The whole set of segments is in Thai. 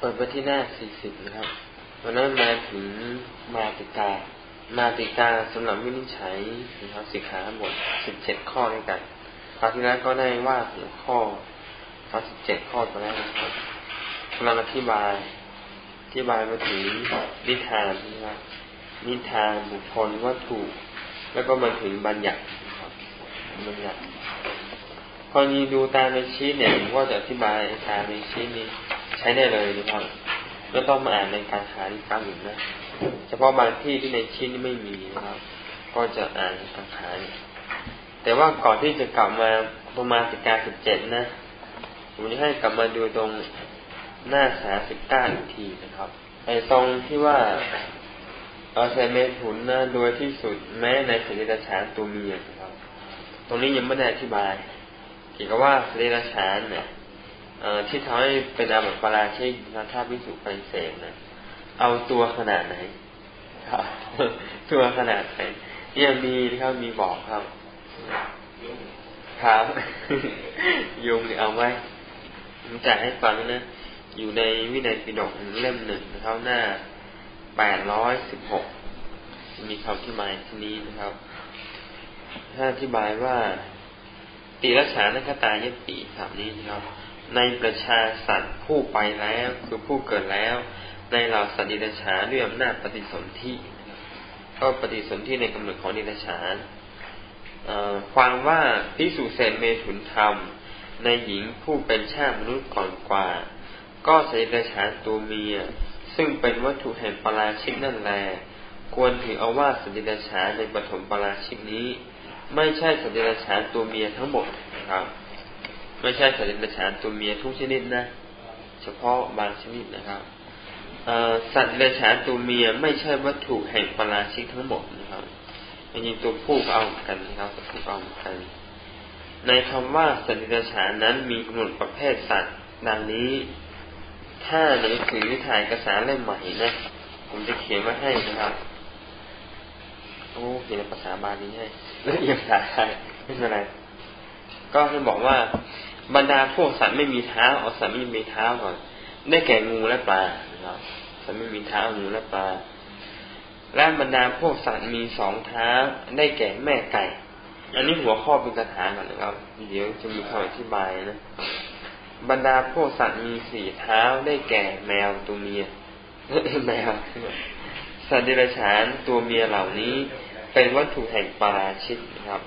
เปิดไปที่หน้าสี่สิบนะครับวันนั้นมาถึงมาติกา มาติกาสำหรับวินิจฉัยนะครับสิกขาบทสิบเจ็ดข้อด้วยกันคราวที่แล้วก็ได้ว่าหัวข้อข้อสิบเจ็ดข้อไปแล้วนะครับกำลังอธิบายอธิบายมาถึงนิทานนะครับนิทานบุคคลวัตถุ แล้วก็มาถึงบัญญัติครับบัญญัติพอนี้ดูตามในชีตเนี่ยผมก็จะอธิบายตามในชีตนี้ ใช้ได้เลยนะครับไม่ต้องมาอ่านในการหาที่ฟังอีกนะเฉพาะบางที่ที่ในชิ้นไม่มีนะครับ ก็จะอ่านการหาแต่ว่าก่อนที่จะกลับมาประมาณสิกาสิบเจ็ดนะผมจะให้กลับมาดูตรงหน้าสาสิบเก้าอีกทีนะครับไอ้ตรงที่ว่าเอาใส่เมถุนนะโดยที่สุดแม้ในสรีระฉานตัวเมียนะครับ ตรงนี้ยังไม่ได้อธิบายเกี่ยวกับว่าสรีระฉานเนี่ย ที่ทำให้เป็นอาบัติปราชิกนะถ้าพิสุไปเสกนะเอาตัวขนาดไหนครับตัวขนาดไหนเนี่ยมีนะครับมีบอกครับครับยุงเอาไว้ผมจะให้ฟังนะอยู่ในวินัยปิฎกเล่มหนึ่งนะครับหน้าแปดร้อยสิบหกมีคำที่หมายที่นี้นะครับ ถ้าอธิบายว่าตีรัชานคตายปีคำนี้นะครับ ในประชาสัตว์ผู้ไปแล้วคือผู้เกิดแล้ว ในเหล่าสัตว์ดิลฉานด้วยอำนาจปฏิสนธิก็ปฏิสนธิในกำเนิดของดิลฉานความว่าพิสุเศษเมถุนธรรม ในหญิงผู้เป็นชาติมนุษย์ก่อนกว่า ก็สัตว์ดิลฉานตัวเมีย ซึ่งเป็นวัตถุแห่งปราชิกนั่นแล ควรถือเอาว่าสัตว์ดิลฉานในปฐมปราชิกนี้ ไม่ใช่สัตว์ดิลฉานตัวเมียทั้งหมดนะครับ ไม่ใช่สัตว์เดรัจฉานตัวเมียทุกชนิดนะ เฉพาะบางชนิดนะครับสัตว์เดรัจฉานตัวเมียไม่ใช่วัตถุแห่งปราชิกทั้งหมดนะครับจริงตัวผู้ก็เอาเหมือนกันนะครับตัวผู้เอาเหมือนกัน ในคำว่าสัตว์เดรัจฉานนั้นมีกำหนดประเภทสัตว์ ดังนี้ ถ้าหนังสือถ่ายเอกสารเล่มใหม่นะผมจะเขียนมาให้นะครับโอ้เขียนภาษาบาลีให้ละเอียดภาษาไทยไม่เป็นไรก็ให้บอกว่า บรรดาพวกสัตว์ไม่มีเท้าเอาสัตว์ไม่มีเท้าก่อนได้แก่งูและปลานะครับสัตว์ไม่มีเท้างูและปลาและบรรดาพวกสัตว์มีสองเท้าได้แก่แม่ไก่ อันนี้หัวข้อเป็นกระถาก่อนนะครับ เดี๋ยวจะมีคำอธิบายนะบรรดาพวกสัตว์มีสี่เท้าได้แก่แมวตัวเมียแมวสัตว์เดรัจฉานตัวเมียเหล่านี้ เป็นวัตถุแห่งปาราชิตนะครับ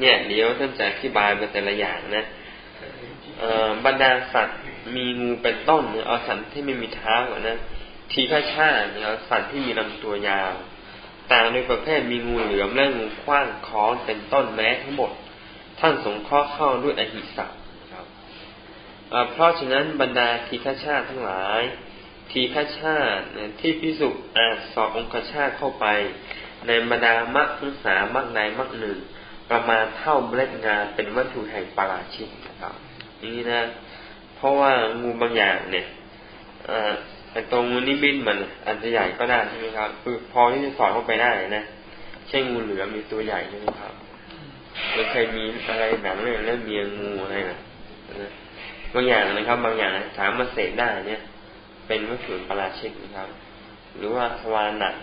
เนี่ย เดี๋ยวท่านจะอธิบายมาแต่ละอย่างนะบรรดาสัตว์มีงูเป็นต้นเอาสัตว์ที่ไม่มีเท้าก่อนนะทีฆาชาเนี่ยเอาสัตว์ที่มีลำตัวยาวต่างในประเภทมีงูเหลือมและงูขว้างค้อนเป็นต้นแม้ทั้งหมด ท่านสงเคราะห์เข้าด้วยอหิสัตครับเพราะฉะนั้นบรรดาทีฆาชาติทั้งหลาย ทีฆาชาติที่พิสุอาจสอบองคชาตเข้าไป ในบรรดามรรคสามรรคใดมรรคหนึ่ง ประมาณเท่าเมล็ดงาเป็นวัตถุแห่งปราชิกนะครับนี่นะ เพราะว่างูบางอย่างเนี่ยอตรงนิบินมันอาจจะใหญ่ก็ได้ใช่ไหมครับคือพอที่จะสอดเข้าไปได้นะเช่นงูเหลือมีตัวใหญ่ใช่ไหมครับมันเคยมีอะไรหนังเรื่องเรื่องเมียงูอะไรนะบางอย่างนะครับ บางอย่างสามารถเสกได้เนี่ย เป็นวัตถุปราชิกนะครับ หรือว่าทวารหนัก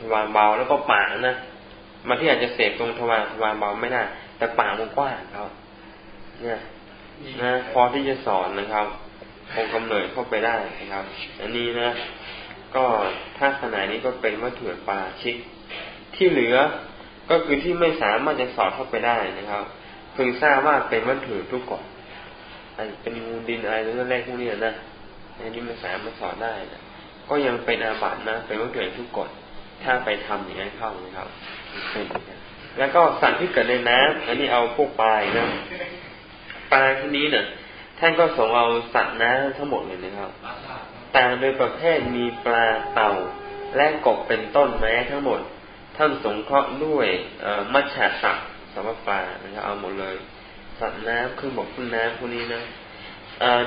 ทวารเบาแล้วก็ปากนะ มันที่อาจจะเสพตรงทวารทวารเบาไม่ได้ แต่ปากมันกว้างครับ เนี่ยนะพอที่จะสอนนะครับคงกำเนิดเข้าไปได้นะครับ อันนี้นะ ก็ถ้าขนาดนี้ก็เป็นวัตถุปาชิก ที่เหลือก็คือที่ไม่สามารถจะสอดเข้าไปได้นะครับเพิ่งทราบว่าเป็นวัตถุทุกกฎอันเป็นงูดินอะไรเรื่องแรกพวกนี้นะอันนี้ไม่สามารถสอดได้นะก็ยังเป็นอาบัตินะ เป็นวัตถุทุกกฎถ้าไปทำอย่างนั้นเข้านะครับ แล้วก็สัตว์ที่เกิดในน้ำอันนี้เอาพวกปลายนะปลาที่นี้เนี่ยท่านก็ส่งเอาสัตว์น้ำทั้งหมดเลยนะครับต่างโดยประเภทมีปลาเต่า และกบเป็นต้นแม้ทั้งหมด ท่านสงเคราะห์ด้วยมัจฉาสัตว์สำหรับปลานะครับเอาหมดเลย สัตว์น้ำคือบกขึ้นน้ำพวกนี้นะ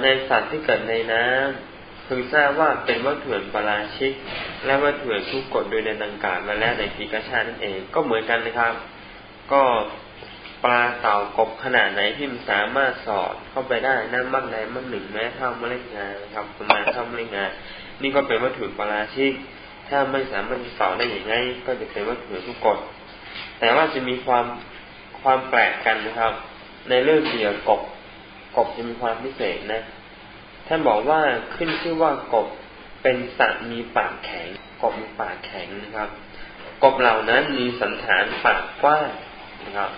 ในสัตว์ที่เกิดในน้ำ พึงทราบว่าเป็นวัตถุปราชิก และวัตถุทุกกฎโดยในดังกล่าวมาแล้วในปีกชาตินั่นเอง ก็เหมือนกันนะครับ ก็ปลาเต่ากบขนาดไหนที่มันสามารถสอดเข้าไปได้นั่นมากใดมากหนึ่งแม้เท่าเมล็ดงานนะครับประมาณเท่าเมล็ดงาน นี่ก็เป็นวัตถุปราชิก ถ้าไม่สามารถสอดได้อย่างไรก็จะเป็นวัตถุทุกกฎแต่ว่าจะมีความความแปลกกันนะครับ ในเรื่องเดียวกบกบจะมีความพิเศษนะ ท่านบอกว่าขึ้นชื่อว่ากบเป็นสัตว์มีปากแข็ง กบมีปากแข็งนะครับ กบเหล่านั้นมีสันฐานปากกว้างนะครับ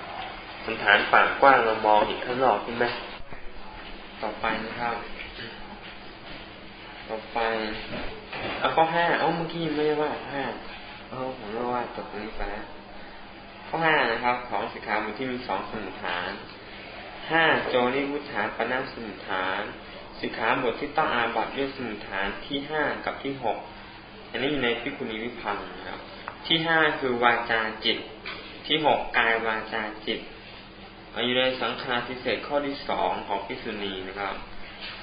สันฐานปากกว้างเรามองเห็นข้างนอกใช่ไหมต่อไปนะครับ ต่อไปเอาข้อห้าเอาเมื่อกี้ไม่ได้ว่าห้าเออผมรู้ว่าจบตรงนี้ไปแล้วข้อห้านะครับ ของสิกขาบทที่มีสองสมุทฐานห้าโจนิวุฒาปนาสมุทฐาน สิกขาบทที่ต้องอาบัตด้วยสมุทฐานที่ห้ากับที่หกอันนี้อยู่ในพิคุณีวิพังนะครับ ที่ห้าคือวาจาจิต ที่หกกายวาจาจิตอยู่ในสังฆาทิเศษข้อที่สองของพิสุณีนะครับ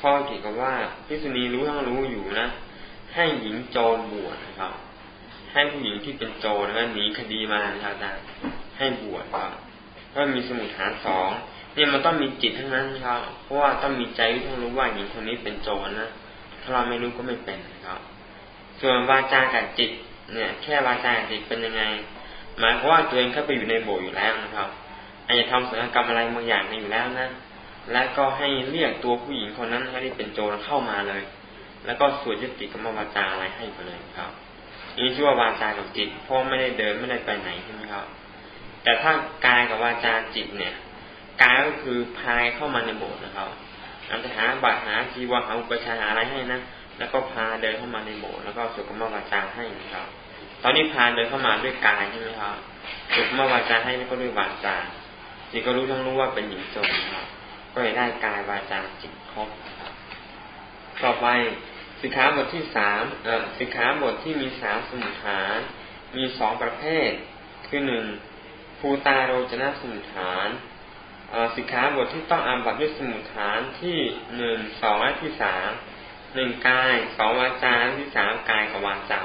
ข้อเกี่ยวกับว่าพิสุณีรู้ทั้งรู้อยู่นะ ให้หญิงโจรบวชนะครับ ให้ผู้หญิงที่เป็นโจรนะหนีคดีมานะครับอาจารย์ให้บวชครับก็มีสมุทฐานสอง เนี่ยมันต้องมีจิตทั้งนั้นครับ เพราะว่าต้องมีใจที่ต้องรู้ว่าหญิงคนนี้เป็นโจรนะ ถ้าเราไม่รู้ก็ไม่เป็นครับ ส่วนวาจากับจิต เนี่ย แค่วาจากับจิตเป็นยังไง หมายความว่าตัวเองเข้าไปอยู่ในโบสถ์อยู่แล้วนะครับอาจจะทำศัลยกรรมอะไรบางอย่างอยู่แล้วนะ แล้วก็ให้เรียกตัวผู้หญิงคนนั้นที่เป็นโจรเข้ามาเลย แล้วก็สวดยุติกรรมวาจาอะไรให้ไปเลยครับนี่ชื่อว่าวาจากับจิตเพราะไม่ได้เดินไม่ได้ไปไหนใช่ไหมครับ แต่ถ้ากายกับวาจาจิตเนี่ย กายก็คือพายเข้ามาในโบสถ์นะครับอาจจะหาบาตรหาจีวรหาอุปชาหาอะไรให้นะแล้วก็พาเดินเข้ามาในโบสถ์แล้วก็สุขมวาจาให้นะครับ ตอนนี้พาเดินเข้ามาด้วยกายใช่ไหมครับสุขมวาจาให้แล้วก็ด้วยวาจาจิตก็รู้ทั้งรู้ว่าเป็นหญิงโจรครับ ก็ได้กายวาจาจิตครบต่อไปสิกขาบทที่สามเอ่อสิกขาบทที่มีสามสมุทฐาน มีสองประเภท คือหนึ่งภูตาโรจนะสมุทฐาน สิกขาบทที่ต้องอาบัตด้วยสมุทฐานที่หนึ่งสองและที่สามหนึ่งกายสองวาจาที่สามกายกับวาจา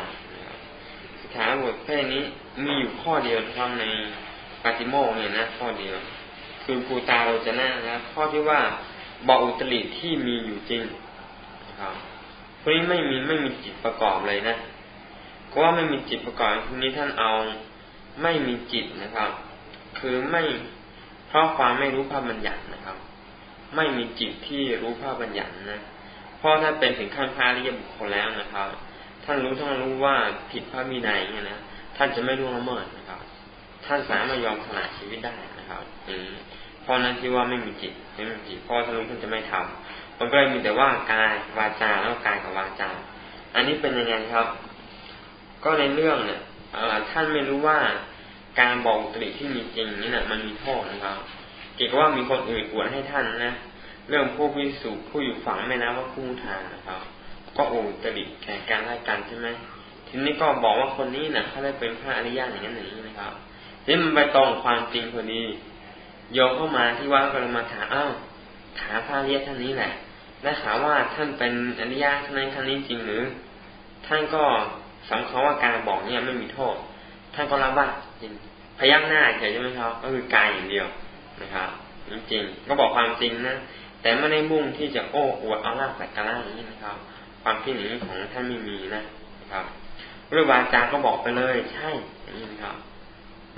สิกขาบทแค่นี้มีอยู่ข้อเดียวนะครับในปฏิโมกเนี่ยนะข้อเดียว คือภูตาโรจนะนะข้อที่ว่าบออุตริที่มีอยู่จริงนะครับพวกนี้ไม่มีไม่มีจิตประกอบเลยนะก็ว่าไม่มีจิตประกอบทีนี้ท่านเอาไม่มีจิตนะครับ คือไม่ เพราะความไม่รู้ภาพบัญญัตินะครับ ไม่มีจิตที่รู้ภาพบัญญัตินะ เพราะถ้าเป็นถึงขั้นพระริยบุคคลแล้วนะครับ ท่านรู้ท่านรู้ว่าผิดพระมีนัยเนี่ยนะท่านจะไม่ร่วงละเมิดนะครับ ท่านสามารถยอมสละชีวิตได้นะครับอืมเพราะนั้นที่ว่าไม่มีจิตไม่มีจิตเพราะท่านรู้ท่านจะไม่ทำมันก็เลยมีแต่ว่ากายวาจาแล้วกายกับวาจา อันนี้เป็นยังไงครับ ก็ในเรื่องเนี่ยท่านไม่รู้ว่า การบอกตริที่มีจริงนี่นะมันมีโทษนะครับ เกี่ยวกับว่ามีคนอื่นอวดให้ท่านนะเรื่องผู้พิสูจผู้อยู่ฝั่งแม่น้ำว่าคู่ทางนะครับ ก็โอตริแข่งการให้กันใช่ไหมทีนี้ก็บอกว่าคนนี้นะเขาได้เป็นพระอริยะอย่างนั้นอย่างนี้นะครับทีมันไปตรงความจริงพอดีโยมเข้ามาที่วัดก็เลยมาถามอ้าวถามพระอริยะท่านนี้แหละและถามว่าท่านเป็นอริยะท่านนั้นท่านนี้จริงหรือ ท่านก็สำคัญว่าการบอกเนี่ยไม่มีโทษ ท่านก็รับว่า จริงพยักหน้าเฉยใช่ไหมครับ ก็คือกายอย่างเดียวนะครับจริงๆก็บอกความจริงนะแต่ไม่ได้มุ่งที่จะโอ้อวดเอาลาบสักการะอย่างนี้นะครับ ความคิดอย่างนี้ของท่านไม่มีนะครับเรื่องวาจาก็บอกไปเลย ใช่อย่างนี้นะครับ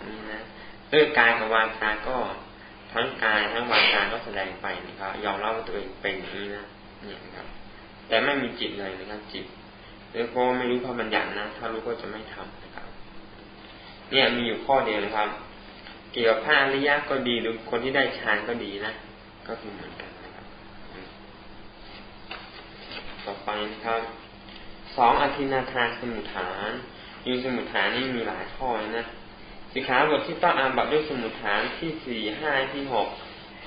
นี่นะเรื่องกายกับวาจาก็ทั้งกายทั้งวาจาก็แสดงไปนะครับยอมรับว่าตัวเองเป็นอย่างนี้นะนี่นะครับ แต่ไม่มีจิตเลยนะครับจิตแล้วก็ไม่รู้พระบัญญัตินะถ้ารู้ก็จะไม่ทำนะครับ เนี่ยมีอยู่ข้อเดียวนะครับ เกี่ยวกับพระอริยะก็ดีหรือคนที่ได้ฌานก็ดีนะ ก็คือเหมือนกันนะครับ ต่อไปนะครับสองอธินาทานสมุทฐานยูสมุทฐานนี่มีหลายข้อนะสิขาบทที่ต้องอาบัตด้วยสมุทฐานที่สี่ห้าที่หก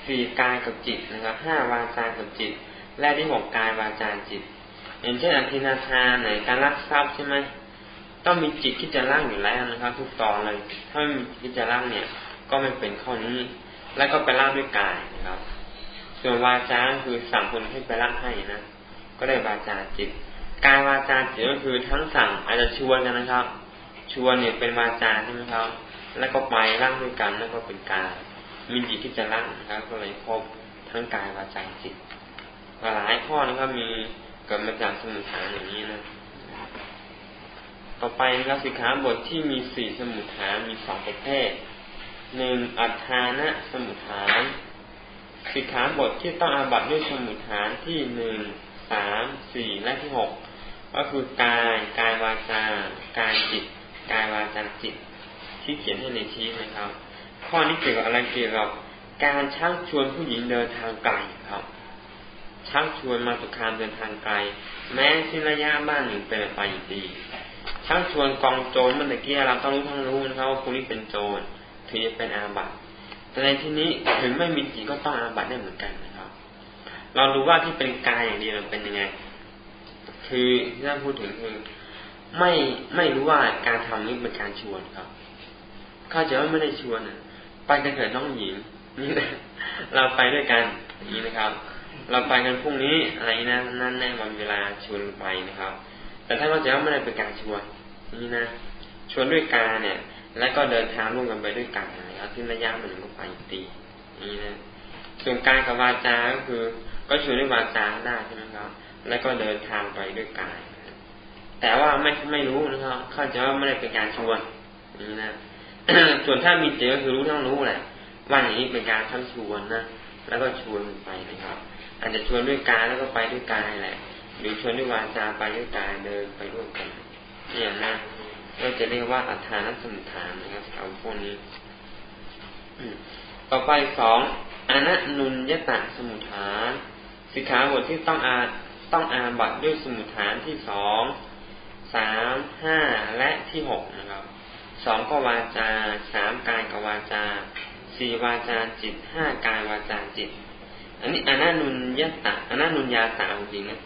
สี่กายกับจิตนะครับห้าวาจากับจิต และที่หกกายวาจาจิตอย่างเช่นอธินาทานไหนการรักทรัพย์ใช่ไหม ต้องมีจิตที่จะร่างอยู่แล้วนะครับ ทุกตอนเลย ถ้าไม่มีจิตจะร่างเนี่ย ก็ไม่เป็นข้อนี้ แล้วก็ไปร่างด้วยกายนะครับ ส่วนวาจาคือสั่งคนให้ไปร่างให้นะก็ได้วาจาจิตกายวาจาจิตก็คือทั้งสั่งอาจจะชวนกันนะครับ ชวนเนี่ยเป็นวาจาใช่ไหมครับ แล้วก็ไปร่างด้วยกันแล้วก็เป็นกายมีจิตที่จะละนะครับ ก็เลยครบทั้งกายวาจาจิตหลายข้อนะครับมีเกิดมาจากสมุทฐานอย่างนี้นะ ต่อไปนะครับสิกขาบทที่มีสี่สมุทฐานมีสองประเภทหนึ่งอัฏฐานะสมุทฐานสิกขาบทที่ต้องอาบัตด้วยสมุทฐานที่หนึ่งสามสี่และที่หกก็คือกายกายวาจากายจิต กายวาจาจิต ที่เขียนให้ในชี้นะครับ ข้อนี้เกี่ยวกับอะไรเกี่ยวกับการชักชวนผู้หญิงเดินทางไกลครับชักชวนมาตุคามเดินทางไกล แม้สิ้นระยะบ้านหนึ่งเป็นไปดี ชักชวนกองโจรเมื่อกี้เราต้องรู้ทั้งรู้นะครับว่าคนนี้เป็นโจรถือจะเป็นอาบัติแต่ในที่นี้ถึงไม่มีจิตก็ต้องอาบัติได้เหมือนกันนะครับ เรารู้ว่าที่เป็นกายอย่างเดียวเป็นยังไง คือที่ท่านพูดถึงคือไม่ไม่รู้ว่าการทำนี้เป็นการชวนครับเข้าใจว่าไม่ได้ชวนไปกันเถิดน้องหญิงนี่นะเราไปด้วยกันอย่างนี้นะครับ เราไปกันพรุ่งนี้อะไรนะนั่นแน่วันเวลาชวนไปนะครับ แต่ถ้าเข้าใจว่าไม่ได้เป็นการชวน นี่นะชวนด้วยการเนี่ย แล้วก็เดินทางร่วมกันไปด้วยกันนะครับที่ระยะมันก็ไปตีนี่นะส่วนการกับวาจาก็คือ ก็ชวนด้วยวาจาได้ใช่ไหมครับ แล้วก็เดินทางไปด้วยกายแต่ว่าไม่ไม่รู้นะครับเข้าใจว่าไม่ได้เป็นการชวนนี่นะส่วนถ้ามีเจก็คือรู้ทั้งรู้แหละว่าอย่างนี้เป็นการทั้งชวนนะแล้วก็ชวนไปนะครับ อาจจะชวนด้วยกายแล้วก็ไปด้วยกายแหละ หรือชวนด้วยวาจาไปด้วยกายเดินไปร่วมกัน เนี่ยนะก็จะเรียกว่าอัฏฐานสมุทฐานนะครับเอาพวกนี้ต่อไปสองอนันุนยตะสมุทฐานสิกขาบทที่ต้องอาต้องอาบัตด้วยสมุทฐานที่สองสามห้าและที่หกนะครับสองก็วาจาสามกายกวาจาสี่วาจาจิตห้ากายวาจาจิต อันนี้อนันุนยตะอนันุนยาตาจริงนะ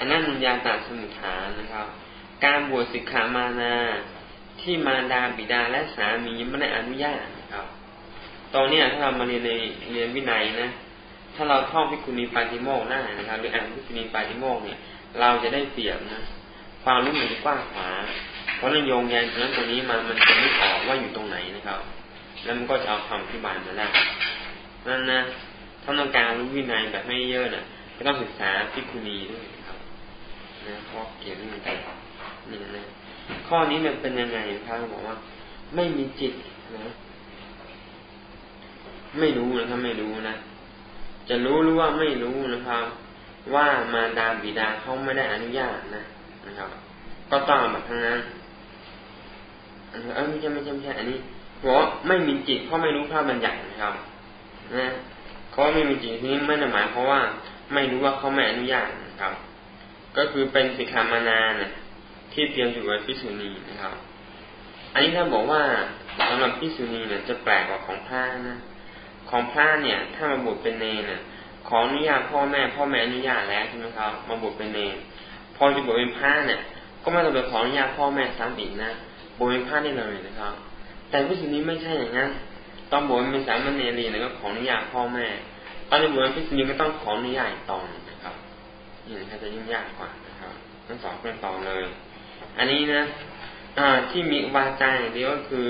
อนันุนยาตาสมุทฐานนะครับ การบวชสิกขามานาที่มารดาบิดาและสามีไม่ได้อนุญาตนะครับตรงนี้ถ้าเรามาเรียนในเรียนวินัยนะ ถ้าเราท่องพิคุณีปาติโมกได้นะครับ หรืออ่านพิคุณีปาติโมกเนี่ย เราจะได้เปรียบนะ ความรู้มันจะกว้างขวางเพราะนโยงแยนตรงนั้นตรงนี้มามันจะไม่ออกว่าอยู่ตรงไหนนะครับ แล้วมันก็จะเอาคำอธิบายมาได้นั่นนะถ้าต้องการรู้วินัยแบบไม่เยอะนะ่ะก็ต้องศึกษาพิคุณีด้วยนะครับนะเพราะเกี่ยวกับมัน นี่นะข้อนี้มันเป็นยังไงครับบอกว่า ไม่มีจิตนะไม่รู้นะครับไม่รู้นะจะรู้หรือว่าไม่รู้นะครับ ว่ามารดาบิดาเขาไม่ได้อนุญาตนะนะครับ ก็ต้องแบบทั้งนั้นเออไม่ใช่ไม่ใช่ไม่ใช่อันนี้เพราะไม่มีจิตเพราะไม่รู้พระบัญญัตินะครับนะเขาไม่มีจิตทีนี้ไม่ได้หมายเพราะว่า ไม่รู้ว่าเขาไม่อนุญาตนะครับ ก็คือเป็นสิกขามานานะ ที่เตรียมอยู่กับพิสุนีนะครับ อันนี้ถ้าบอกว่าสำหรับพิสุนีเนี่ยจะแปลกกว่าของพระนะ ของพระเนี่ย ถ้ามาบวชเป็นเนรน่ะขออนุญาตพ่อแม่ พ่อแม่อนุญาตแล้วใช่ไหมครับ มาบวชเป็นเนรพอจะบวชเป็นพระเนี่ย ก็ไม่ต้องไปขออนุญาตพ่อแม่ซ้ำอีกนะบวชเป็นพระได้เลยนะครับ แต่พิสุนีไม่ใช่อย่างนั้นต้องบวชเป็นสามเณรีแล้วก็ขออนุญาตพ่อแม่ตอนจะบวชเป็นพิสุนีก็ต้องขออนุญาตตอนนะครับนี่นะครับจะยุ่งยากกว่านะครับทั้งสองเป็นตอนเลย อันนี้นะอ่าที่มีวาจาอย่างเดียวก็คือ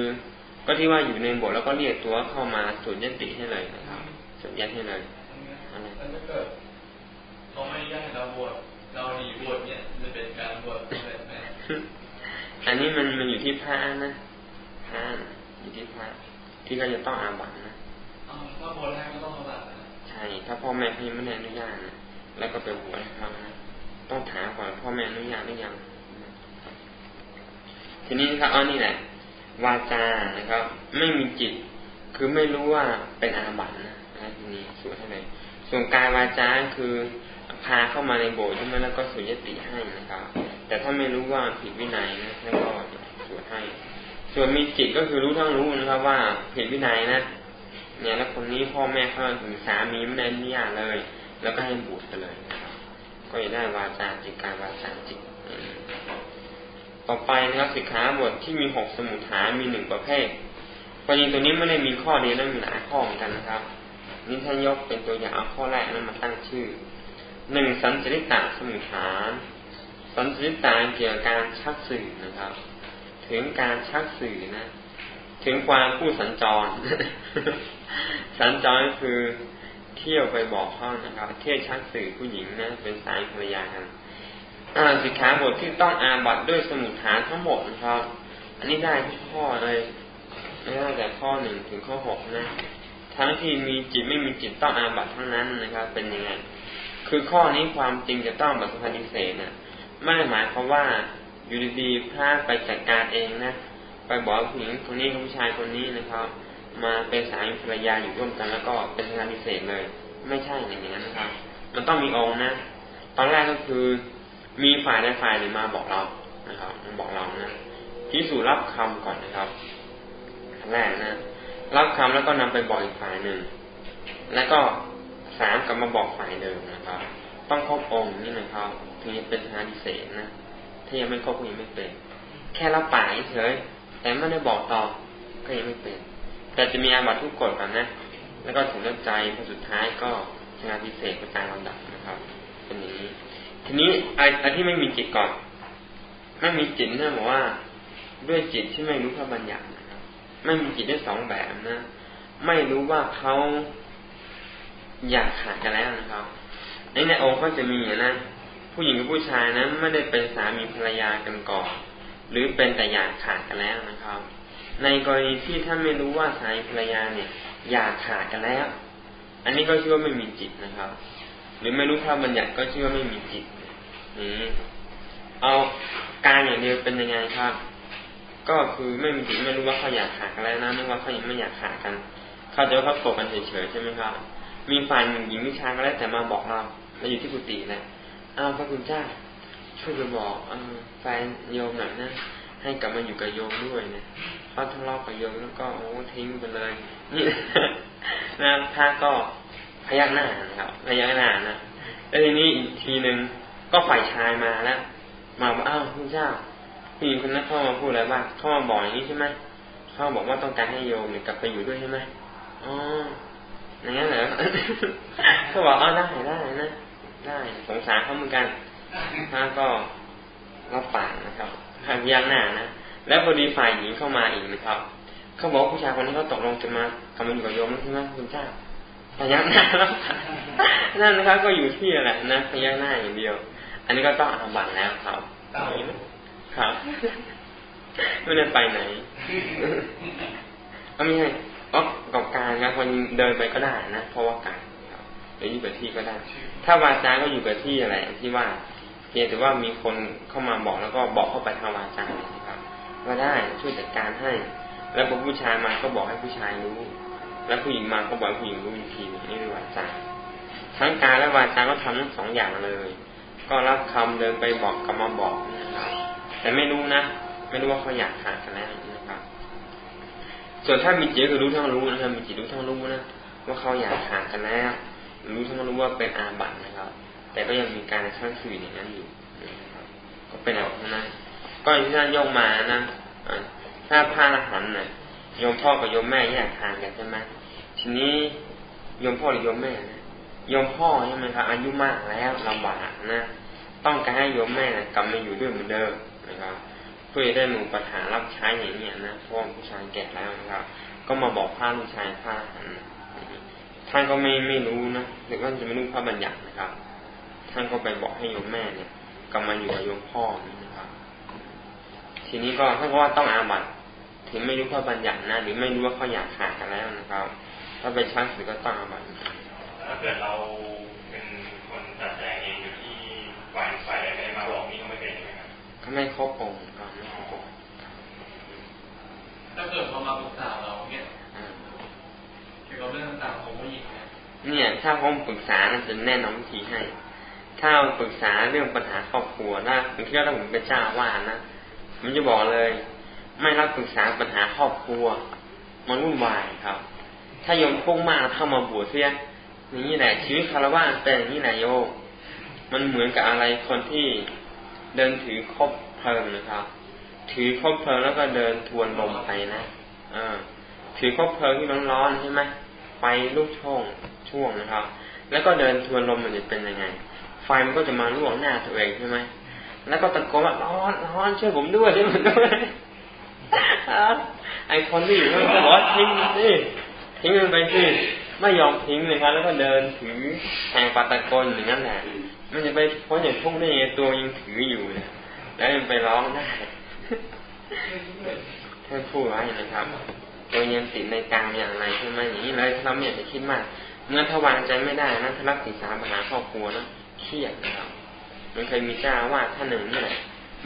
ก็ที่ว่าอยู่ในบทแล้วก็เรียกตัวเข้ามาสวดยันติให้เลยนะครับสวดยันให้เลยอะไรถ้าเกิดเขาไม่ย่ให้เราบวชเราหนีบวชเนี่ยจะเป็นการบวชแบบไหมอันนี้มันมันอยู่ที่พระนะพระอยู่ที่พระที่เขาจะต้องอาบัตนะถ้าบวชแล้วก็ต้องอาบัตใช่ ถ้าพ่อแม่พี่ไม่ได้อนุญาตนะแล้วก็ไปบวชให้เขานะต้องถามก่อนพ่อแม่อนุญาตหรือยัง ทีนี้นะครับอ๋อนี่แหละ วาจานะครับ ไม่มีจิต คือไม่รู้ว่าเป็นอาบัตินะทีนี้สวดให้เลยส่วนกายวาจาคือพาเข้ามาในโบสถ์ใช่ไหมแล้วก็สวดยติให้นะครับ แต่ถ้าไม่รู้ว่าผิดวินัยนะแล้วก็สวดให้ ส่วนมีจิตก็คือรู้ทั้งรู้นะครับ ว่าผิดวินัยนะเนี่ยแล้วคนนี้พ่อแม่เขาถึงสามีไม่ได้นิยาเลย แล้วก็ให้บวชไปเลยนะครับก็จะได้วาจาจิตกายวาจาจิต ต่อไปนะครับสิกขาบทที่มีหกสมุทฐานมีหนึ่งประเภทประเด็นตัวนี้ไม่ได้มีข้อเดียวนะมีหลายข้อเหมือนกันนะครับ นี่ท่านยกเป็นตัวอย่างเอาข้อแรกนั้นมาตั้งชื่อหนึ่งสันจิตาสมุทฐานสันจิตาเกี่ยวกับการชักสื่อนะครับ ถึงการชักสื่อนะ ถึงความผู้สัญจร สัญจรคือเที่ยวไปบอกเขานะครับ เที่ยวชักสื่อผู้หญิงนะเป็นสายภรรยากัน อ่าสิกขาบทที่ต้องอาบัตด้วยสมุทฐานทั้งหมดนะครับ อันนี้ได้ทุกข้อเลยไม่ได้แต่ข้อหนึ่งถึงข้อหกนะ ทั้งที่มีจิตไม่มีจิตต้องอาบัตทั้งนั้นนะครับ เป็นยังไงคือข้อนี้ความจริงจะต้องบัตรพันิเศษนะไม่หมายความว่าอยู่ดีๆพระไปจัดการเองนะไปบอกผู้หญิงคนนี้ผู้ชายคนนี้นะครับ มาเป็นสามีภรรยาอยู่ร่วมกันแล้วก็เป็นงานพิเศษเลย ไม่ใช่อย่างนั้นนะครับ มันต้องมีองค์นะ ตอนแรกก็คือ มีฝ่ายใดฝ่ายหนึ่งมาบอกเรานะครับมาบอกเรานะพิสูจรับคำก่อนนะครับแรกนะรับคำแล้วก็นำไปบอกอีกฝ่ายหนึ่งแล้วก็สามกลับมาบอกฝ่ายเดิมนะครับ ต้องครบองค์นี่นะครับถึงจะเป็นงานพิเศษนะถ้ายังไม่ครบก็ยังไม่เป็น แค่รับปากเฉยแต่ไม่ได้บอกต่อก็ยังไม่เป็น แต่จะมีอาบัตทุกกฎก่อนนะ แล้วก็ถึงเลือกใจพอสุดท้ายก็งานพิเศษไปตามลำดับนะครับ เป็นอย่างนี้ ทีนี้ไอ้ไอที่ไม่มีจิตก่อน ไม่มีจิตเนี่ยบอกว่า ด้วยจิตที่ไม่รู้พระบัญญัตินะครับ ไม่มีจิตได้สองแบบนะ ไม่รู้ว่าเขาอยากขาดกันแล้วนะครับในในองค์ก็จะมีนะผู้หญิงกับผู้ชายนั้นไม่ได้เป็นสามีภรรยากันก่อน หรือเป็นแต่อยากขาดกันแล้วนะครับ ในกรณีที่ท่านไม่รู้ว่าสามีภรรยาเนี่ย อยากขาดกันแล้ว อันนี้ก็ชื่อว่าไม่มีจิตนะครับ หรือไม่รู้พระบัญญัติก็ชื่อว่าไม่มีจิต เอาการอย่างเดียวเป็นยังไงครับ ก็คือไม่มีจิไม่รู้ว่าเขาอยากขากันแล้วนะไม่ว่าเขายังไม่อยากขากันเขาจะว่าเขาโกรธกันเฉยๆใช่ไหมครับ มีฝ่ายหญิงวิชายก็แล้วแต่มาบอกเราเราอยู่ที่กุฏินะอ้าวพระคุณเจ้าช่วยไปบอกอแฟนโยมหน่อยนะให้กลับมาอยู่กับโยมด้วยเนะเขาทะเลาะกับโยมแล้วก็โอ้ทิ้งไปเลยนี่นะท่าก็พยักหน้านะครับพยักหน้านะแล้วทีนี้อีกทีหนึ่ง ก็ฝ่ายชายมาแล้วมาบอกอ้าวคุณเจ้าผู้หญิงคนนั้นเข้ามาพูดอะไรบ้างเข้ามาบอกอย่างนี้ใช่ไหมเขาบอกว่าต้องการให้โยมเนี่ยกลับไปอยู่ด้วยใช่ไหมอ๋ออย่างนั้นเหรอเขาบอกอ๋อได้ได้นะได้สงสารเขาเหมือนกันท่านก็รับปากนะครับทางย่างหน้านะแล้วพอดีฝ่ายหญิงเข้ามาอีกนะครับเขาบอกผู้ชายคนนี้เขาตกลงจะมากำลังอยู่กับโยมใช่ไหมคุณเจ้าพยักหน้าแล้วนั่นนะครับก็อยู่ที่อะไรนะพยักหน้าอย่างเดียว อันนี้ก็ต้องอาบัตแล้วครับครับไม่ได้ไปไหนก็ไม่ใช่อ๋อกับการครับคนเดินไปก็ได้นะเพราะว่าการหรืออยู่กับที่ก็ได้ ถ้าวาจาก็อยู่กับที่อะไรที่ว่าเพียงแต่ว่ามีคนเข้ามาบอกแล้วก็บอกเข้าไปทางวาจาครับ ก็ได้ช่วยจัดการให้ แล้วพอผู้ชายมาก็บอกให้ผู้ชายรู้ แล้วผู้หญิงมาก็บอกผู้หญิงรู้อีกทีนี่คือวาจาทั้งการและวาจาก็ทำทั้งสองอย่างเลย ก็รับคำเดินไปบอกกลับมาบอกนะครับแต่ไม่รู้นะไม่รู้ว่าเขาอยากขาดกันแล้วนะครับ ส่วนถ้ามีจิตก็รู้ทั้งรู้นะครับมีจิตรู้ทั้งรู้นะว่าเขาอยากขาดกันแล้วรู้ทั้งรู้ว่าเป็นอาบัตินะครับ แต่ก็ยังมีการชั่งสื่ออย่างนั้นอยู่นะครับก็เป็นแบบนั้นก็อย่างที่ท่านยกมานะถ้าพระอรหันต์นะโยมพ่อกับโยมแม่แยกทางกันใช่ไหมทีนี้โยมพ่อหรือโยมแม่นะ ยมพ่อใช่ไหมครับอายุมากแล้วลำบากนะ ต้องการให้โยมแม่นะกลับมาอยู่ด้วยเหมือนเดิมนะครับเพื่อได้หมู่ปัญหารับใช้อย่างนี้นะเพราะผู้ชายแก่แล้วนะครับ ก็มาบอกพระลูกชายพระหันท่านก็ไม่ไม่รู้นะหรือว่าจะไม่รู้พระบัญญัตินะครับ ท่านก็ไปบอกให้โยมแม่เนี่ยกลับมาอยู่กับโยมพ่อนี่นะครับ ทีนี้ก็ถ้าว่าต้องอาบัตถึงไม่รู้พระบัญญัตินะหรือไม่รู้ว่าเขาอยากขาดกันแล้วนะครับ ถ้าไปชักสือก็ต้องอาบัต ถ้าเกิดเราเป็นคนตัดแต่งเองอยู่ที่ฝ่ายฝ่ายอะไรมาบอกนี่ก็ไม่เป็นใช่ไหมครับก็ไม่ครบองค์ก็ไม่ครบองค์ถ้าเกิดเขามาปรึกษาเราเนี่ยกี่ยวกับเรื่องต่างๆของผู้หญิงเนี่ยถ้าผมปรึกษานะจะแนะนำวิธีให้ ถ้าปรึกษาเรื่องปัญหาครอบครัวนะผมคิดว่าถ้าผมเป็นเจ้าว่านะมันจะบอกเลย ไม่รับปรึกษาปัญหาครอบครัว มันวุ่นวายครับ ถ้ายมพุ่งมากเข้ามาบวชเสีย นี่แหละชีวิตคารวะเป็นอย่างนี้แหละโยมมันเหมือนกับอะไรคนที่เดินถือคบเพลิงนะครับ ถือคบเพลิงแล้วก็เดินทวนลมไปนะอ่าถือคบเพลิงที่ร้อนๆใช่ไหมไฟลุกช่องช่วงนะครับ แล้วก็เดินทวนลมมันจะเป็นยังไง ไฟมันก็จะมาลวกหน้าตัวเองใช่ไหมแล้วก็ตะโกนว่าร้อนร้อนช่วยผมด้วยช่วยผมด้วยไอคนที่อยู่นั่นก็บอกทิ้งสิทิ้งมันไปสิ ไม่ยอมทิ้งเลยครับแล้วก็เดินถือแทงปาตะกนอย่างนั้นแหละมันจะไปพ้นอย่างทุกข์ได้ยังไงตัวยังถืออยู่เนี่ยแล้วยังไปร้องได้ท่านพูดไว้นะครับตัวยังติดในกลางอย่างไรใช่ไหมอย่างนี้เลยเราไม่อยากจะคิดมากเมื่อถ้าวางใจไม่ได้นะถ้ารักศึกษาปัญหาครอบครัวนะเครียดนะครับมันเคยมีเจ้าว่าท่านหนึ่งนี่แหละ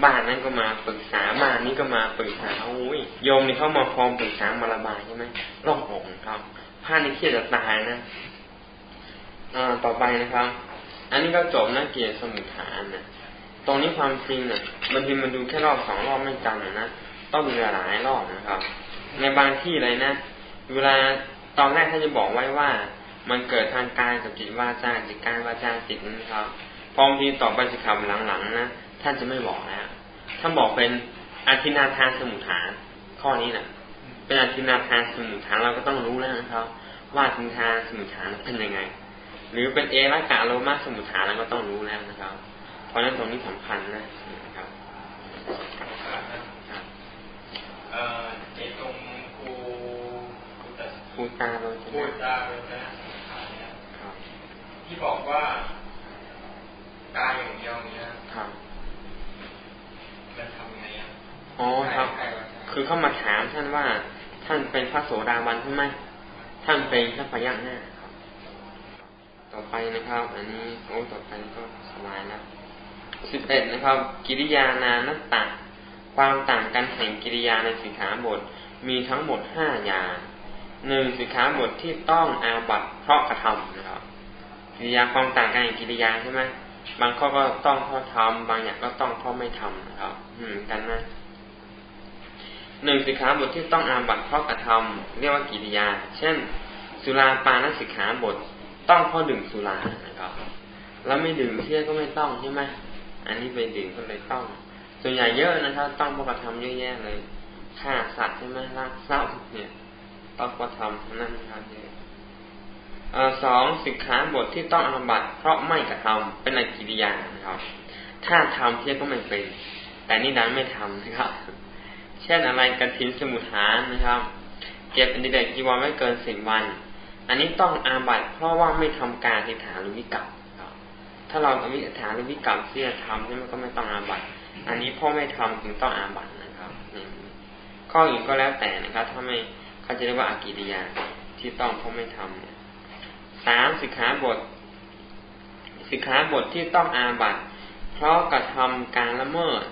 บ้านนั้นก็มาปรึกษาบ้านนี้ก็มาปรึกษาโอ้ยโยมนี่เขามาพร้อมปรึกษามาระบายใช่ไหมร่องอกครับ ผ้านี่เครียดจะตายนะอ่าต่อไปนะครับ อันนี้ก็จบนะเกียรติสมุทฐานนะตรงนี้ความจริงเนี่ยบางทีมันดูแค่รอบสองรอบไม่จำนะต้องดูหลายรอบนะครับ ในบางที่เลยนะ เวลาตอนแรกท่านจะบอกไว้ว่า มันเกิดทางกายกับจิตว่าจาจิตกายวาจาจิตนะครับพอบางทีต่อไปจะคำหลังๆนะท่านจะไม่บอกแล้วท่านบอกเป็นอธินาทานสมุทฐานข้อนี้นะ เป็นอธินาทานสมุทฐานเราก็ต้องรู้แล้วนะครับ ว่าอธินาทานสมุทฐานเป็นยังไง หรือเป็นเอรักกะโลมาสมุทฐานเราก็ต้องรู้แล้วนะครับ เพราะฉะนั้นตรงนี้สำคัญนะนะครับเอ่อในตรงครูครูตาโรจนะครูตาโรจนะสังขารเนี่ยที่บอกว่ากายอย่างเดียวเนี้ยครับมันทำไงอะอ๋อครับ คือเข้ามาถามท่านว่า ท่านเป็นพระโสดาบันใช่ไหมท่านเป็นพระพยักหน้าครับ ต่อไปนะครับ อันนี้โอ้ต่อไปก็สบายแล้วสิบเอ็ดนะครับ กิริยานานัตตะความต่างกันแห่งกิริยาในสิกขาบทมีทั้งหมดห้าอย่างหนึ่งสิกขาบทที่ต้องอาบัตเพราะกระทำนะครับ กิริยาความต่างกันแห่งกิริยาใช่ไหมบางข้อก็ต้องเพราะทำบางอย่างก็ต้องเพราะไม่ทำนะครับ อืม กันนะ หนึ่งสิกขาบทที่ต้องอาบัตเพราะกระทำเรียกว่ากิริยา เช่น สุราปานสิกขาบทต้องเพราะดื่มสุรานะครับ แล้วไม่ดื่มเที่ยก็ไม่ต้องใช่ไหมอันนี้ไปดื่มก็เลยต้อง ส่วนใหญ่เยอะนะครับต้องเพราะกระทำเยอะแยะเลยฆ่าสัตว์ใช่ไหมรักทรัพย์เนี่ยต้องเพระทำนั้นนะครับเยอะสองสิกขาบทที่ต้องอาบัตเพราะไม่กระทำเป็นอกิริยานะครับ ถ้าทำเทียก็ไม่เป็น แต่นี่ดันไม่ทำนะครับ เช่นอะไรกระถินสมุทฐานนะครับ เก็บอันดีเดกจีวรไว้เกินสิบวัน อันนี้ต้องอาบัตเพราะว่าไม่ทำการทิฏฐานหรือวิกัปถ้าเราทำวิฐานหรือวิกัปเสียทำใช่ไหมก็ไม่ต้องอาบัตอันนี้พ่อไม่ทำถึงต้องอาบัตนะครับข้ออื่นก็แล้วแต่นะครับ ถ้าไม่เขาจะเรียกว่าอากิริยาที่ต้องพราะไม่ทำเนี่ยสามสิกขาบทสิกขาบทที่ต้องอาบัติ เพราะกระทำการละเมิด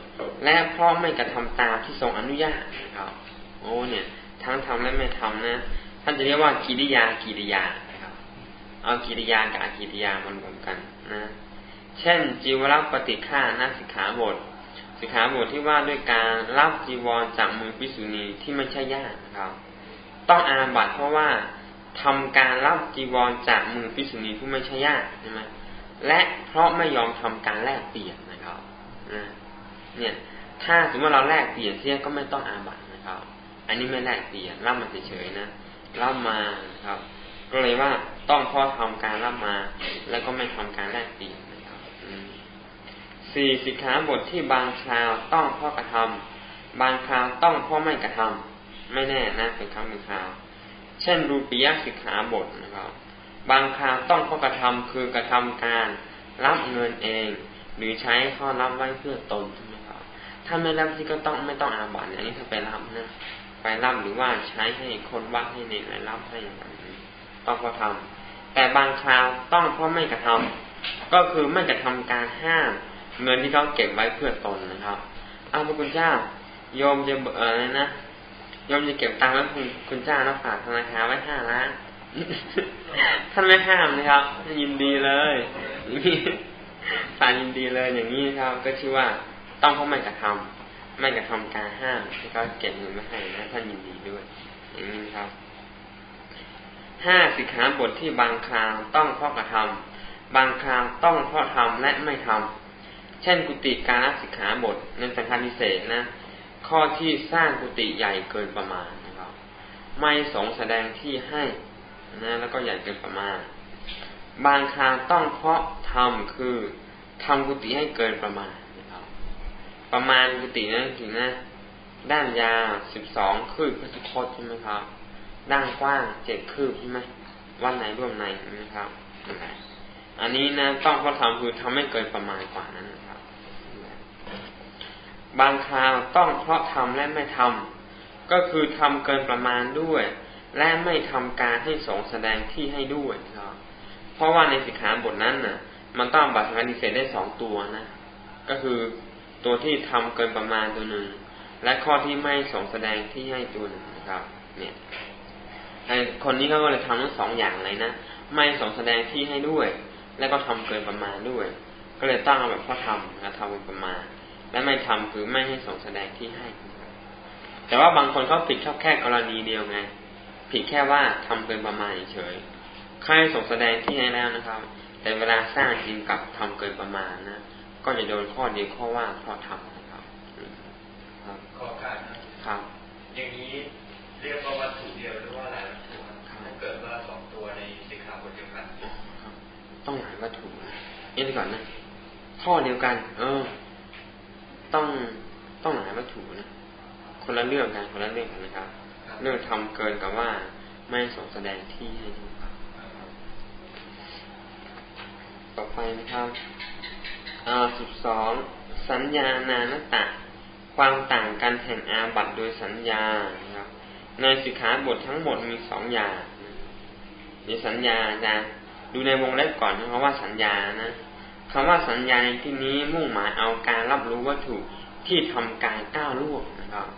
และเพราะไม่กระทำตามที่ทรงอนุญาตนะครับ โอ้เนี่ย ทั้งทำและไม่ทำนะท่านจะเรียกว่ากิริยากิริยานะครับ เอากิริยากับอกิริยามันรวมกันนะ เช่น จีวรปฏิฆานาสิกขาบทสิกขาบทที่ว่าด้วยการรับจีวรจากมือพิสุณีที่ไม่ใช่ญาตินะครับ ต้องอาบัตเพราะว่าทำการรับจีวรจากมือพิสุณีผู้ไม่ใช่ญาติใช่ไหม และเพราะไม่ยอมทำการแลกเปลี่ยนนะครับเนี่ย ถ้าสมมติเราแลกเปลี่ยนเสียก็ไม่ต้องอาบัตนะครับ อันนี้ไม่แลกเปลี่ยนรับมาเฉยๆนะรับมาครับ ก็เลยว่าต้องพ่อทำการรับมา แล้วก็ไม่ทำการแลกเปลี่ยนนะครับสี่สิกขาบทที่บางคราวต้องพ่อกระทำบางคราวต้องพ่อไม่กระทำไม่แน่นะเป็นครั้งเป็นคราว เช่นรูปียสิกขาบทนะครับ บางคราวต้องข้อกระทำคือกระทำการรับเงินเอง หรือใช้ข้อรับไว้เพื่อตนใช่ไหมครับถ้าไม่รับที่ก็ต้องไม่ต้องอาบัตอันนี้ถ้าไปรับนะไปรับหรือว่าใช้ให้คนวัดให้เนรรับให้อย่างนี้นต้องข้อทำแต่บางคราวต้องเพราะไม่กระทำก็คือไม่กระทำการห้ามเงินที่เขาเก็บไว้เพื่อตนนะครับเอาพระคุณเจ้าโยมจะเออนะโยมจะเก็บตังค์แล้วคุณคุณเจ้านะฝากธนาคารไว้ห้าล้าน ท่านไม่ห้ามนะครับยินดีเลยฝากยินดีเลยอย่างนี้ครับ ก็ชื่อว่าต้องเพราะไม่กระทำไม่กระทำการห้ามที่เขาเก็บเงินไม่ให้นะท่านยินดีด้วย อย่างนี้ครับห้าสิกขาบทที่บางคราวต้องเพราะกระทำบางคราวต้องเพราะทำและไม่ทำเช่นกุติการสิกขาบทในสังฆาริเศษนะ ข้อที่สร้างกุฏิใหญ่เกินประมาณนะครับ ไม่สงแสดงที่ให้ นะแล้วก็ใหญ่เกินประมาณ บางคราต้องเพราะทำคือทำกุฏิให้เกินประมาณนะครับ ประมาณกุฏินั้นถึงนะ ด้านยาวสิบสองคืบพระสุคตใช่ไหมครับ ด้านกว้างเจ็ดคืบใช่ไหมวัดในร่วมในนะครับอันนี้นะต้องเขาะทำคือทำให้เกินประมาณกว่านั้นนะครับ บางคราวต้องเพราะทำและไม่ทำก็คือทำเกินประมาณด้วย และไม่ทำการให้สงแสดงที่ให้ด้วยครับ เพราะว่าในสิกขาบทนั้นน่ะ มันต้องบัตรการดิเศษได้สองตัวนะ ก็คือตัวที่ทำเกินประมาณตัวหนึ่ง และข้อที่ไม่สงแสดงที่ให้ตัวหนึ่งนะครับ เนี่ยไอคนนี้เขาก็เลยทำทั้งสองอย่างเลยนะ ไม่สงแสดงที่ให้ด้วย แล้วก็ทำเกินประมาณด้วย ก็เลยตั้งแบบข้อทำนะทำเกินประมาณ และไม่ทำคือไม่ให้สงแสดงที่ให้ แต่ว่าบางคนเขาผิดแค่แค่กรณีเดียวไง ผิดแค่ว่าทำเกินประมาณเฉยใครส่งแสดงที่ให้แล้วนะครับ แต่เวลาสร้างจริงกับทำเกินประมาณนะ ก็จะโดนข้อเดียวข้อว่าข้อทำนะครับครับข้อการครับ อย่างนี้เรียกว่าวัตถุเดียวหรือว่าหลายวัตถุถ้าเกิดว่าสองตัวในสิกขาบทเดียวกันต้องหลายวัตถุเอ็นก่อนนะข้อเดียวกัน เออ ต้องต้องหลายวัตถุนะคนละเรื่องกันคนละเรื่องกันนะครับ เรื่องทำเกินกับว่าไม่ส่งแสดงที่ให้ดูครับต่อไปนะครับอ่าสิบสองสัญญานานตะ ความต่างกันแห่งอาบัตโดยสัญญานะครับ ในสิกขาบททั้งหมดมีสองอย่างในสัญญาจะดูในวงเล็บก่อนนะคำว่าสัญญานะคำว่าสัญญาในที่นี้มุ่งหมายเอาการรับรู้วัตถุที่ทำการก้าวล่วงนะครับ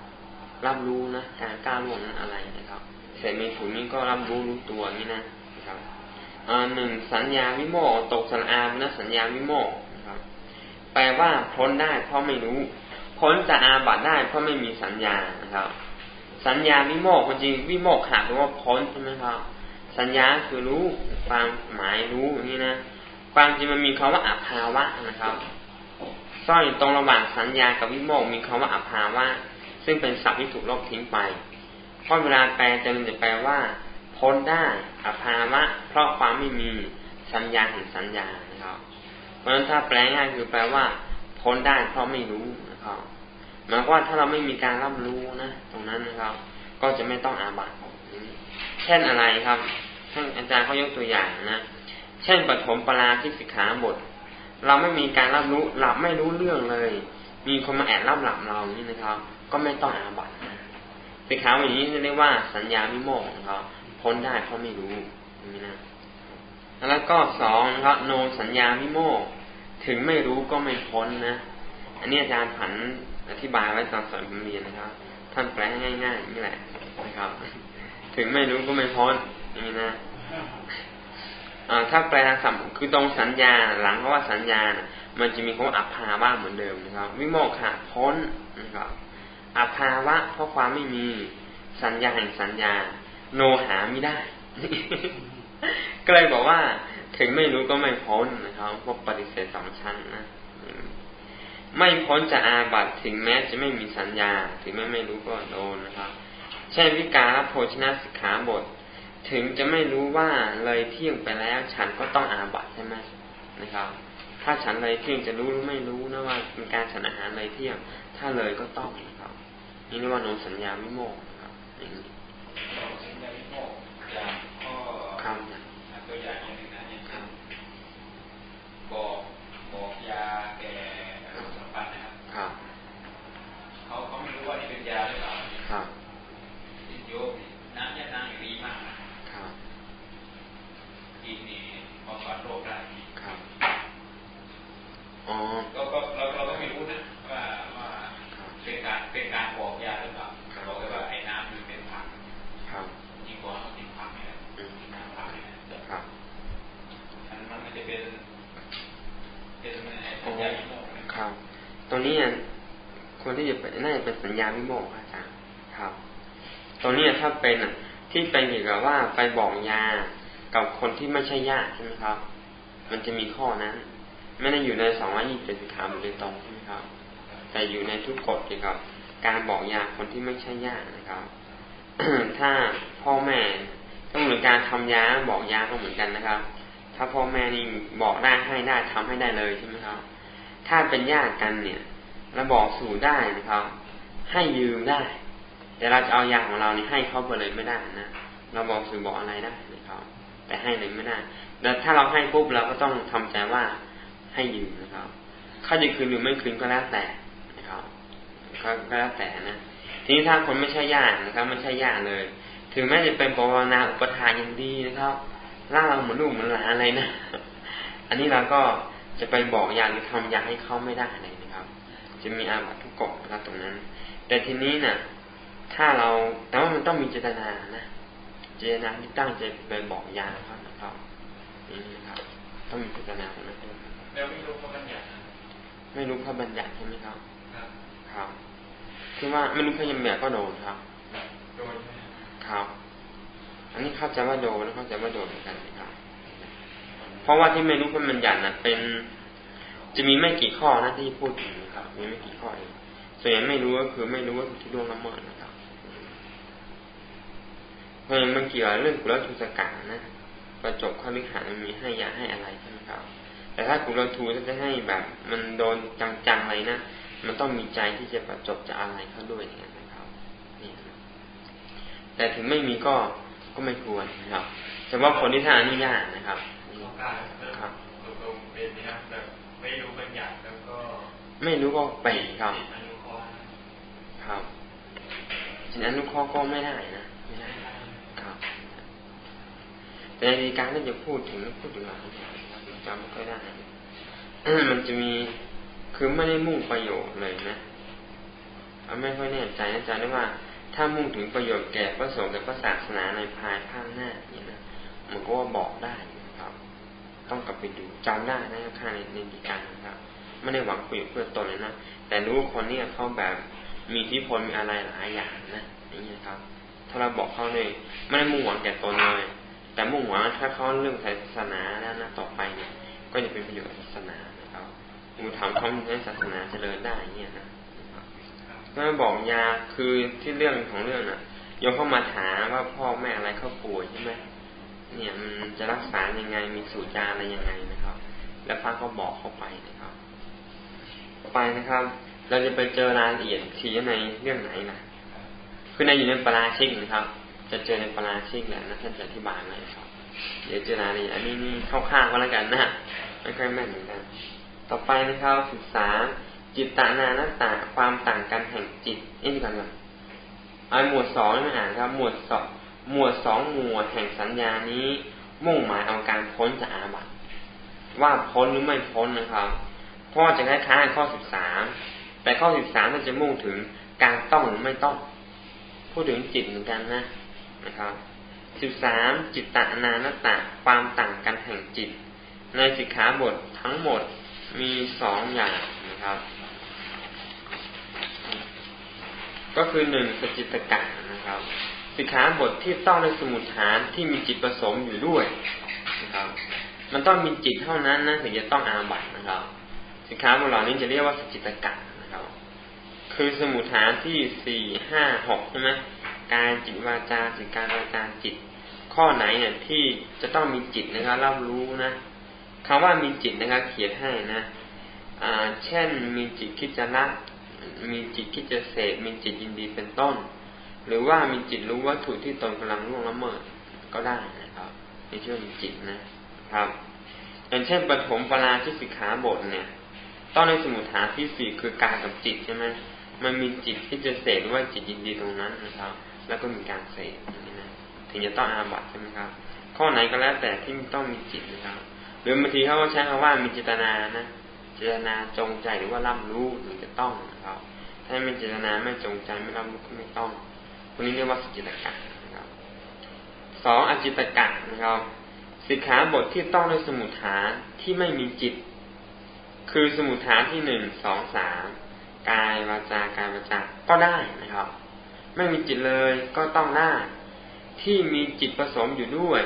รับรู้นะการก้าวล่วงนั้นอะไรนะครับเสร็จมีถุงนี้ก็รับรู้รู้ตัวนี่นะนะครับหนึ่งสัญญาวิโมกตกสัญอานะสัญญาวิโมกนะครับ แปลว่าพ้นได้เพราะไม่รู้พ้นจะอาบัตได้เพราะไม่มีสัญญานะครับ สัญญาวิโมกจริงวิโมกขาดแปลว่าพ้นใช่ไหมครับ สัญญาคือรู้ความหมายรู้อย่างนี้นะความจริงมันมีคำว่าอภาวะนะครับซ่อนอยู่ตรงระหว่างสัญญากับวิโมกมีคำว่าอภาวะ ซึ่งเป็นศัพท์ที่ถูกลบทิ้งไปเพราะเวลาแปลจะมันจะแปลว่าพ้นได้อภาวะ เพราะความไม่มีสัญญาเห็นสัญญานะครับเพราะฉะนั้นถ้าแปลง่ายคือแปลว่า พ้นได้เพราะไม่รู้นะครับหมายว่าถ้าเราไม่มีการรับรู้นะ ตรงนั้นนะครับ ก็จะไม่ต้องอาบัติเช่นอะไรครับท่านอาจารย์เขายกตัวอย่างนะเช่นปฐมปราที่สิกขาบท เราไม่มีการรับรู้หลับไม่รู้เรื่องเลย มีคนมาแอบรับหลับเรานี่นะครับ ก็ไม่ต้องอาบัตนะสิกขาอย่างนี้เรียกว่าสัญญาวิโมกนะครับพ้นได้เพราะไม่รู้นี่นะแล้วก็สองนะครับโนสัญญาวิโมกถึงไม่รู้ก็ไม่พ้นนะอันนี้อาจารย์ผันอธิบายไว้ตอนสอนผมเรียนนะครับ ท่านแปลง่ายๆนี่แหละนะครับ ถึงไม่รู้ก็ไม่พ้นนี่นะถ้าแปลทางสัมคือตรงสัญญาหลังเพราะว่าสัญญานะมันจะมีคำว่าอัภาวะเหมือนเดิมนะครับ วิโมกขะพ้นนะครับ อัภาวะเพราะความไม่มีสัญญาแห่งสัญญา โนหาไม่ได้ ก็เลยบอกว่า ถึงไม่รู้ก็ไม่พ้นนะครับพวกปฏิเสธสองชั้นนะไม่พ้นจะอาบัตถึงแม้จะไม่มีสัญญา ถึงแม้ไม่รู้ก็โดนนะครับเช่นวิการโภชนะสิกขาบท ถึงจะไม่รู้ว่าเลยเที่ยงไปแล้ว ฉันก็ต้องอาบัตใช่ไหมนะครับ ถ้าฉันเลยเที่ยงจะรู้หรือไม่รู้นะว่าเป็นการฉันอาหารเลยเที่ยง ถ้าเลยก็ต้อง นะครับนี่เรียกว่าโนสัญญาวิโมกครับอย่างนี้สัญญาวิโมกอย่างก็ครับตัวอย่างอย่างนี้นะอย่างเช่นบอกบอกยาแก่สัมปันนะครับครับ เขาเขาไม่รู้ว่านี่เป็นยาหรือเปล่าครับโยมน้ำยาน้ำอย่างนี้มากกินนี่บำบัดโรคได้ครับอ๋อก็ก็เราเราก็ไม่รู้นะว่าว่าเป็นการเป็นการบอกยาหรือเปล่าบอกเลยว่าไอ้น้ำมันเป็นผักครับยิ่งกว่าเขากินผักเนี่ยน้ำผักเนี่ยครับอันมันจะเป็นเป็นสัญญาวิโมกครับ ตรงนี้คนที่จะเป็นน่าจะเป็นสั ญาวิโมกอาจารย์ครับ ตรงนี้ถ้าเป็นที่เป็นเกี่ยวกับว่าไปบอกยากับคนที่ไม่ใช่ญาติใช่ไหมครับ มันจะมีข้อนั้น ไม่ได้อยู่ในสองร้อยี่สิบสิขาโดยตรงใช่ไหมครับ แต่อยู่ในทุกกฎเกี่ยวกับ การบอกยาคนที่ไม่ใช่ญาตินะครับ ถ้าพ่อแม่ก็เหมือนการทำยาบอกยาก็เหมือนกันนะครับ ถ้าพ่อแม่นี่บอกได้ให้ได้ทำให้ได้เลยใช่ไหมครับ ถ้าเป็นญาติกันเนี่ยเราบอกสู่ได้นะครับ ให้ยืมได้ แต่เราจะเอายาของเรานี่ให้เขาไปเลยไม่ได้นะเราบอกสู่อบอกอะไรได้นะครับแต่ให้เลยไม่ได้แต่ถ้าเราให้ปุ๊บเราก็ต้องทำใจว่าให้ยืมนะครับเขาจะคืนหรือไม่คืนก็แล้วแต่นะครับก็แล้วแต่นะทีนี้ถ้าคนไม่ใช่ญาตินะครับไม่ใช่ญาติเลย ถึงแม้จะเป็นปวนาอุปทานยังดีนะครับร่างเราเหมือนลูกเหมือนหลานอะไรนะอันนี้เราก็จะไปบอกยาหรือทำยาให้เขาไม่ได้เลยนะครับ จะมีอาบัตทุกกฎนะครับตรงนั้น แต่ทีนี้นะ่ะ ถ้าเราแต่ว่ามันต้องมีเจตนานะเจตนาที่ตั้งใจไปบอกยาเขานะครับนี่นะครับ ต้องมีเจตนาตรงนั้นด้วยแล้วไม่รู้เขาบัญญัติไม่รู้เขาบัญญัติใช่ไหมครับ ครับครับคือว่าไม่รู้เขายังแบบก็โดนครับโดนครับ อันนี้เข้าใจว่าโดนแล้วเข้าใจว่าโดนเหมือนกันนะครับ เพราะว่าที่ไม่รู้เขาบัญญัตินะเป็น จะมีไม่กี่ข้อนะที่พูดถึงนะครับ มีไม่กี่ข้อเอง ส่วนใหญ่ไม่รู้ก็คือไม่รู้ว่าที่ดวงละเมิดนะครับเพราะมันเกี่ยวเรื่องกุลทุสกัดนะประจบข้อลิขามันมีให้ยาให้อะไรใช่ไหมครับ แต่ถ้ากุลทูจะให้แบบ มันโดนจังๆเลยนะมันต้องมีใจที่จะประจบจะอะไรเข้าด้วยอย่างนี้นะครับนี่แต่ถึงไม่มีก็ก็ไม่ควรนะครับเฉพาะคนที่ท่านอนุญาตนะครับครับตรงเป็นนะครับแบบไม่รู้บัญญัติแล้วก็ ไม่รู้ก็ไปครับ ครับจิตอนุเคราะห์ก็ไม่ได้นะไม่ได้ครับแต่ในการที่จะพูดถึงพูดถึงอะไรจำไม่ค่อยได้มันจะมีคือไม่ได้มุ่งประโยชน์เลยนะไม่ค่อยแน่ใจนะจ๊ะได้ว่า ถ้ามุ่งถึงประโยชน์แก่พระสงฆ์แก่พระศาสนาในภายภาคหน้านี่นะมันก็ว่าบอกได้นะครับ ต้องกลับไปดูจำได้นะค่าในในดีการนะครับ ไม่ได้หวังประโยชน์เพื่อตนเลยนะแต่รู้คนเนี้เขาแบบ มีที่พลมีอะไรหลายอย่างนะอย่างนี้ครับ ถ้าเราบอกเขาเลยไม่ได้มุ่งหวังแก่ตนเลย แต่มุ่งหวังถ้าเขาเรื่องศาสนาแล้วนะต่อไปเนี่ย ก็จะเป็นประโยชน์ศาสนาครับมูถามเขาให้ศาสนาเจริญได้เนี่ยนะก็บอกยาคือที่เรื่องของเรื่องน่ะโยมเข้ามาถามว่าพ่อแม่อะไรเขาป่วยใช่ไหมเนี่ยมันจะรักษายังไงมีสูตรยาอะไรยังไงนะครับ แล้วพระก็บอกเข้าไปนะครับ ไปนะครับ เราจะไปเจอรายละเอียดทีในเรื่องไหนนะคือในอยู่ในปราชิกนะครับ จะเจอในปราชิกแหละนะท่านจะอธิบายไหมครับ เดี๋ยวเจอรายละเอียดอันนี้นี่เข้าข้างก็แล้วกันนะไม่ค่อยแม่นเหมือนกัน ต่อไปนะครับศึกษาจิตตานานัตตาความต่างกันแห่งจิตนี่ดีกว่าก่อนอันหมวดสองไม่อ่านครับ หมวดสองหมวดสองหมวดแห่งสัญญานี้ มุ่งหมายเอาการพ้นจากอาบัติว่าพ้นหรือไม่พ้นนะครับเพราะจะคล้ายๆข้อสิบสาม แต่ข้อสิบสามมันจะมุ่งถึงการต้องหรือไม่ต้อง พูดถึงจิตเหมือนกันนะนะครับสิบสามจิตตานานตตาความต่างกันแห่งจิต ในสิกขาบททั้งหมดมีสองอย่างนะครับ ก็คือหนึ่งสจิตกะนะครับ สิกขาบทที่ต้องในสมุทฐานที่มีจิตผสมอยู่ด้วยนะครับ มันต้องมีจิตเท่านั้นนะถึงจะต้องอาบัตนะครับ สิกขาบทเหล่านี้จะเรียกว่าสจิตกะนะ คือสมุทฐานที่สี่ห้าหกใช่ไหมการจิตวาจาสิการวาจาจิต ข้อไหนเนี่ยที่จะต้องมีจิตนะครับรับรู้นะคำว่ามีจิตนะครับเขียนให้นะอ่า เช่นมีจิตคิดจะรักมีจิตคิดจะเสพมีจิตยินดีเป็นต้น หรือว่ามีจิตรู้วัตถุที่ตนกำลังล่วงละเมิดก็ได้นะครับในช่วงมีจิตนะครับอย่างเช่นปฐมปราชิสิกขาบทเนี่ย ต้องในสมุทฐานที่สี่คือกายกับจิตใช่ไหม มันมีจิตที่จะเสพหรือว่าจิตยินดีตรงนั้นนะครับ แล้วก็มีการเสพอย่างนี้นะถึงจะต้องอาบัตใช่ไหมครับ ข้อไหนก็แล้วแต่ที่ต้องมีจิตนะครับ หรือบางทีเขาก็ใช้คำว่ามีเจตนานะเจตนาจงใจหรือว่ารับรู้ถึงจะต้องนะครับ ถ้าไม่เจตนาไม่จงใจไม่รับรู้ก็ไม่ต้องคนนี้เรียกว่าสจิตกะนะครับสองอจิตกะนะครับสิกขาบทที่ต้องด้วยสมุทฐานที่ไม่มีจิต คือสมุทฐานที่หนึ่งสองสาม กายวาจากายวาจาก็ได้นะครับ ไม่มีจิตเลยก็ต้องได้ที่มีจิตผสมอยู่ด้วย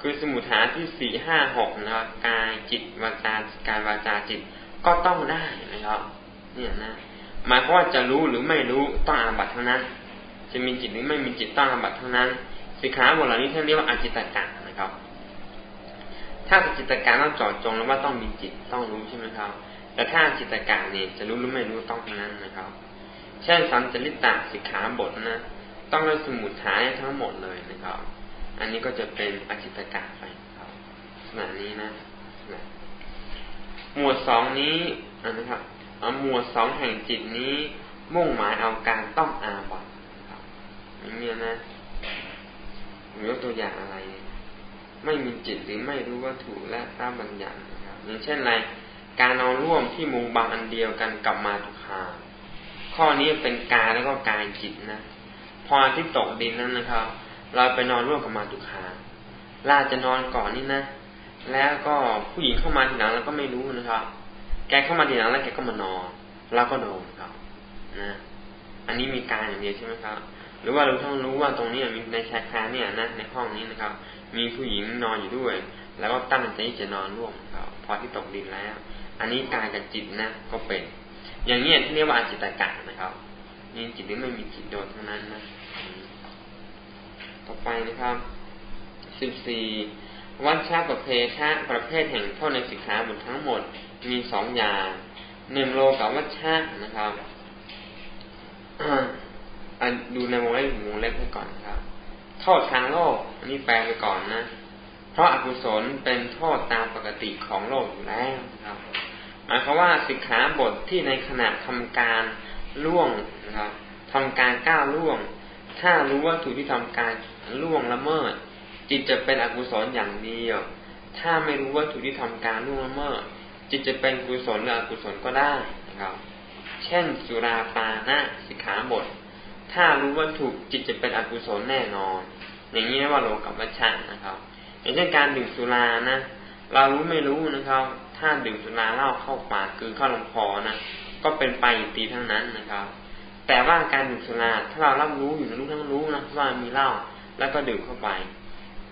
คือสมุทฐานที่สี่ห้าหกนะครับกายจิตวาจากายวาจาจิตก็ต้องได้นะครับ เนี่ยนะหมายความว่าจะรู้หรือไม่รู้ต้องอาบัตเท่านั้น จะมีจิตหรือไม่มีจิตต้องอาบัตเท่านั้นสิขาบทเหล่านี้ท่านเรียกว่าอจิตตกะนะครับ ถ้าจิตกะต้องจอดจงแล้วว่าต้องมีจิตต้องรู้ใช่ไหมครับ แต่ถ้าจิตกะเนี่ยจะรู้หรือไม่รู้ต้องนั้นนะครับ เช่นสันจริตตสิกขาบทนะ ต้องได้สมุทฐานทั้งหมดเลยนะครับ อันนี้ก็จะเป็นอจิตกะไปครับขณะนี้นะหมวดสองนี้นะครับหมวดสองแห่งจิตนี้มุ่งหมายเอาการต้องอาบัตครับอย่างนี้นะยกตัวอย่างอะไร ไม่มีจิตหรือไม่รู้วัตถุและพระบัญญัตินะครับอย่างเช่นอะไร การนอนร่วมที่มุงบางอันเดียวกันกับมาตุคาข้อนี้เป็นกายแล้วก็กายจิตนะ พอที่ตกดินนั้นนะครับ เราไปนอนร่วมกับมาตุคาลาจะนอนก่อนนี่นะ แล้วก็ผู้หญิงเข้ามาทีหลังเราก็ไม่รู้นะครับ แกเข้ามาทีหลังแล้วแกก็มานอนเราก็โดนครับ นะ อันนี้มีการอย่างเดียวใช่ไหมครับ หรือว่าเราต้องรู้ว่าตรงนี้มีในชายคาเนี่ยนะในห้องนี้นะครับ มีผู้หญิงนอนอยู่ด้วย แล้วก็ตั้งใจจะนอนร่วมครับ พอที่ตกดินแล้ว อันนี้กายกับจิตนะก็เป็น อย่างนี้ที่เรียกว่าอาจิตกะนะครับ นี่จิตนี้ไม่มีจิตโดนทั้งนั้นนะต่อไปนะครับสิบสี่วัชชาประเพทะประเภทแห่งโทษในสิกขาบททั้งหมดมีสองอย่างหนึ่งโลกับวัชชานะครับดูในวงเล็บวงเล็บไปก่อนครับ โทษทางโลกอันนี้แปลไปก่อนนะ เพราะอากุศลเป็นโทษตามปกติของโลกอยู่แล้วครับหมายความว่าสิกขาบทที่ในขณะทำการล่วงนะครับทำการก้าวล่วง ถ้ารู้ว่าถูกที่ทำการล่วงละเมิด จิตจะเป็นอกุศลอย่างเดียว ถ้าไม่รู้ว่าถูกที่ทำการล่วงละเมิด จิตจะเป็นกุศลหรืออกุศลก็ได้นะครับเช่นสุราปานะสิกขาบท ถ้ารู้ว่าถูกจิตจะเป็นอกุศลแน่นอน อย่างนี้เรียกว่าโลกับวัชชะนะครับ อย่างเช่นการดื่มสุรานะเรารู้ไม่รู้นะครับ ถ้าดื่มสุราเหล้าเข้าปากคือเข้าลำคอนะก็เป็นไปอยู่ตีทั้งนั้นนะครับ แต่ว่าการดื่มสุราถ้าเรารับรู้อยู่รู้ทั้งรู้นะว่ามีเหล้าแล้วก็ดื่มเข้าไป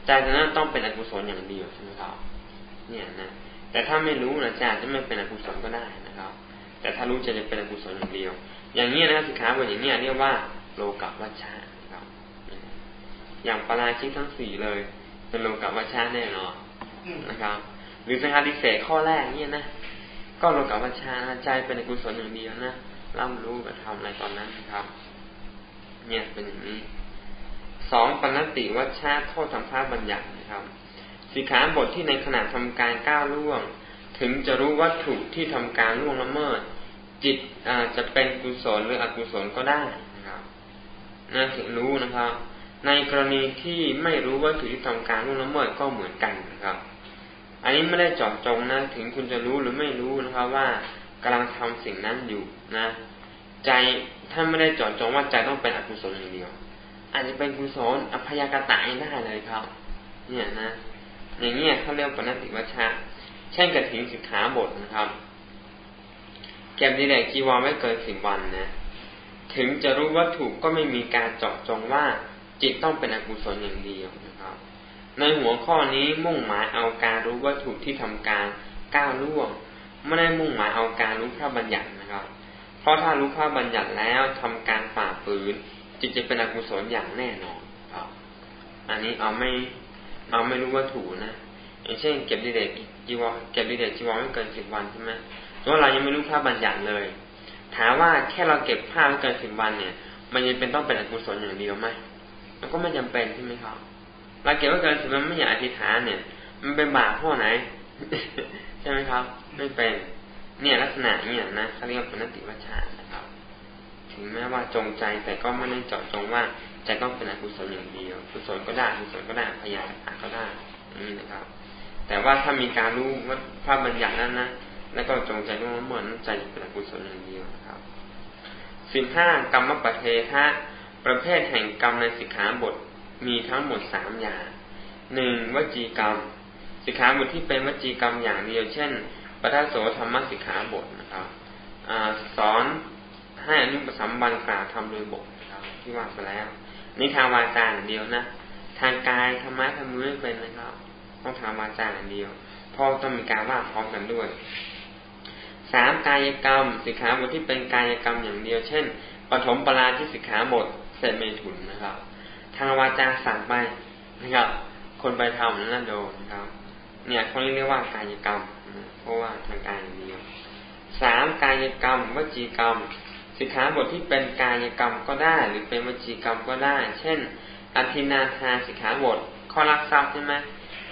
ใจนั้นต้องเป็นอกุศลอย่างเดียวใช่ไหมครับ เนี่ยนะแต่ถ้าไม่รู้นะใจจะไม่เป็นอกุศลก็ได้นะครับ แต่ถ้ารู้จะจะเป็นอกุศลอย่างเดียว อย่างนี้นะสิขาบทอย่างนี้เรียกว่าโลกัวัชชะครับ อย่างปราชิกทั้งสี่เลย เป็นโลกัวัชชะแน่นอนนะครับ หรือสังฆาดิเศษข้อแรกเนี่ยนะก็โลกับวัชาใจเป็นกุศลอย่างเดียวนะร่ำรู้กับทำอะไรตอนนั้นนะครับ เนี่ยเป็นอย่างนี้สองปณติวัชชาโทษทำภาพบัญญัตินะครับสิขาบทที่ในขณะทำการก้าวล่วง ถึงจะรู้วัตถุที่ทำการล่วงละเมิด จิตอาจจะเป็นกุศลหรืออกุศลก็ได้นะครับน่าถึงรู้นะครับ ในกรณีที่ไม่รู้วัตถุที่ทำการล่วงละเมิดก็เหมือนกันนะครับ อันนี้ไม่ได้จอดจงนะ ถึงคุณจะรู้หรือไม่รู้นะครับว่ากำลังทำสิ่งนั้นอยู่นะ ใจถ้าไม่ได้จอดจงว่าใจต้องเป็นอกุศลอย่างเดียว อาจจะเป็นกุศลอภยากตายได้เลยครับ เนี่ยนะ อย่างนี้เขาเรียกปณติวัชะเช่นกระถิ่นสิกขาบทนะครับเก็บดีแดกจีวรไม่เกินสิบวันนะ ถึงจะรู้วัตถุก็ไม่มีการเจาะจงว่า จิตต้องเป็นอกุศลอย่างเดียวนะครับ ในหัวข้อนี้มุ่งหมายเอาการรู้วัตถุที่ทำการก้าวล่วงไม่ได้มุ่งหมายเอาการรู้พระบัญญัตินะครับ เพราะถ้ารู้พระบัญญัติแล้วทำการฝ่าฝืน จิตจะเป็นอกุศลอย่างแน่นอนครับ อันนี้เอาไม่เอาไม่รู้วัตถุนะอย่างเช่น เก็บดีเดกจีวรเก็บดีเดกจีวรไม่เกินสิบวันใช่ไหมเพราะเรายังไม่รู้พระบัญญัติเลย ถามว่าแค่เราเก็บผ้าไม่เกินสิบวันเนี่ย มันยังเป็นต้องเป็นอกุศลอย่างเดียวไหม มันก็ไม่จำเป็นใช่ไหมครับเราเก็บไว้เกินสิมันไม่อยากอธิษฐานเนี่ย มันเป็นบาปข้อไหน ใช่ไหมครับ ไม่เป็นเนี่ยลักษณะเนี่ยนะเขาเรียกว่าเป็นนติวัชชานะครับ ถึงแม้ว่าจงใจแต่ก็ไม่ได้เจาะจงว่าจะต้องเป็นอกุศลอย่างเดียวกุศลก็ได้กุศลก็ได้พยาธิก็ได้นี่นะครับ แต่ว่าถ้ามีการรู้ว่าภาพบัญญัตินั้นนะแล้วก็จงใจรู้ว่าเหมือนใจเป็นอกุศลอย่างเดียวนะครับสิบห้ากรรมปเทธะ ประเภทแห่งกรรมในสิกขาบทมีทั้งหมดสามอย่างหนึ่งวจีกรรม สิกขาบทที่เป็นวจีกรรมอย่างเดียว เช่นปทัสโสธรรมสิกขาบทนะครับอสอนให้อนุปสัมบันกล่าวทำโดยบทนะครับที่ว่าไปแล้ว นี่ทางวาจาอย่างเดียวนะ ทางกายธรรมะทำมือไม่เป็นนะครับต้องทางวาจาอย่างเดียวเพราะต้องมีการว่าพร้อมกันด้วยสามกายกรรม สิกขาบทที่เป็นกายกรรมอย่างเดียว เช่นปฐมปราที่สิกขาบท เสร็จเมถุนนะครับ ทางวาจาสั่งไปนะครับ คนไปทำนั่นโดนนะครับ เนี่ยเขาเรียกว่ากายกรรมเพราะว่าทางกายอย่างเดียวสามกายกรรมวจีกรรม สิกขาบทที่เป็นกายกรรมก็ได้ หรือเป็นวจีกรรมก็ได้ เช่น อธินาทาสิกขาบทข้อรักทรัพย์ใช่ไหม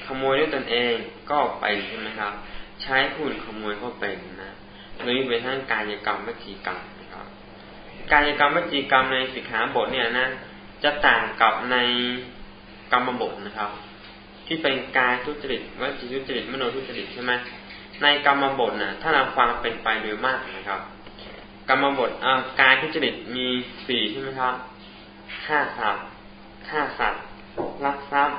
ขโมยด้วยตนเองก็เป็นใช่ไหมครับ ใช้ผู้อื่นขโมยก็เป็นนะนี่เป็นทั้งกายกรรมวจีกรรม กายกรรมวิจีกรรมในสิกขาบทเนี่ยนะ จะต่างกับในกรรมบทนะครับ ที่เป็นกายทุจริตวจีทุจริตมโนทุจริตใช่ไหมในกรรมบทนะถ้าเราฟังเป็นไปโดยมากนะครับ กรรมบทกายทุจริตมีสี่ใช่ไหมครับฆ่าสัตว์ฆ่าสัตว์ลักทรัพย์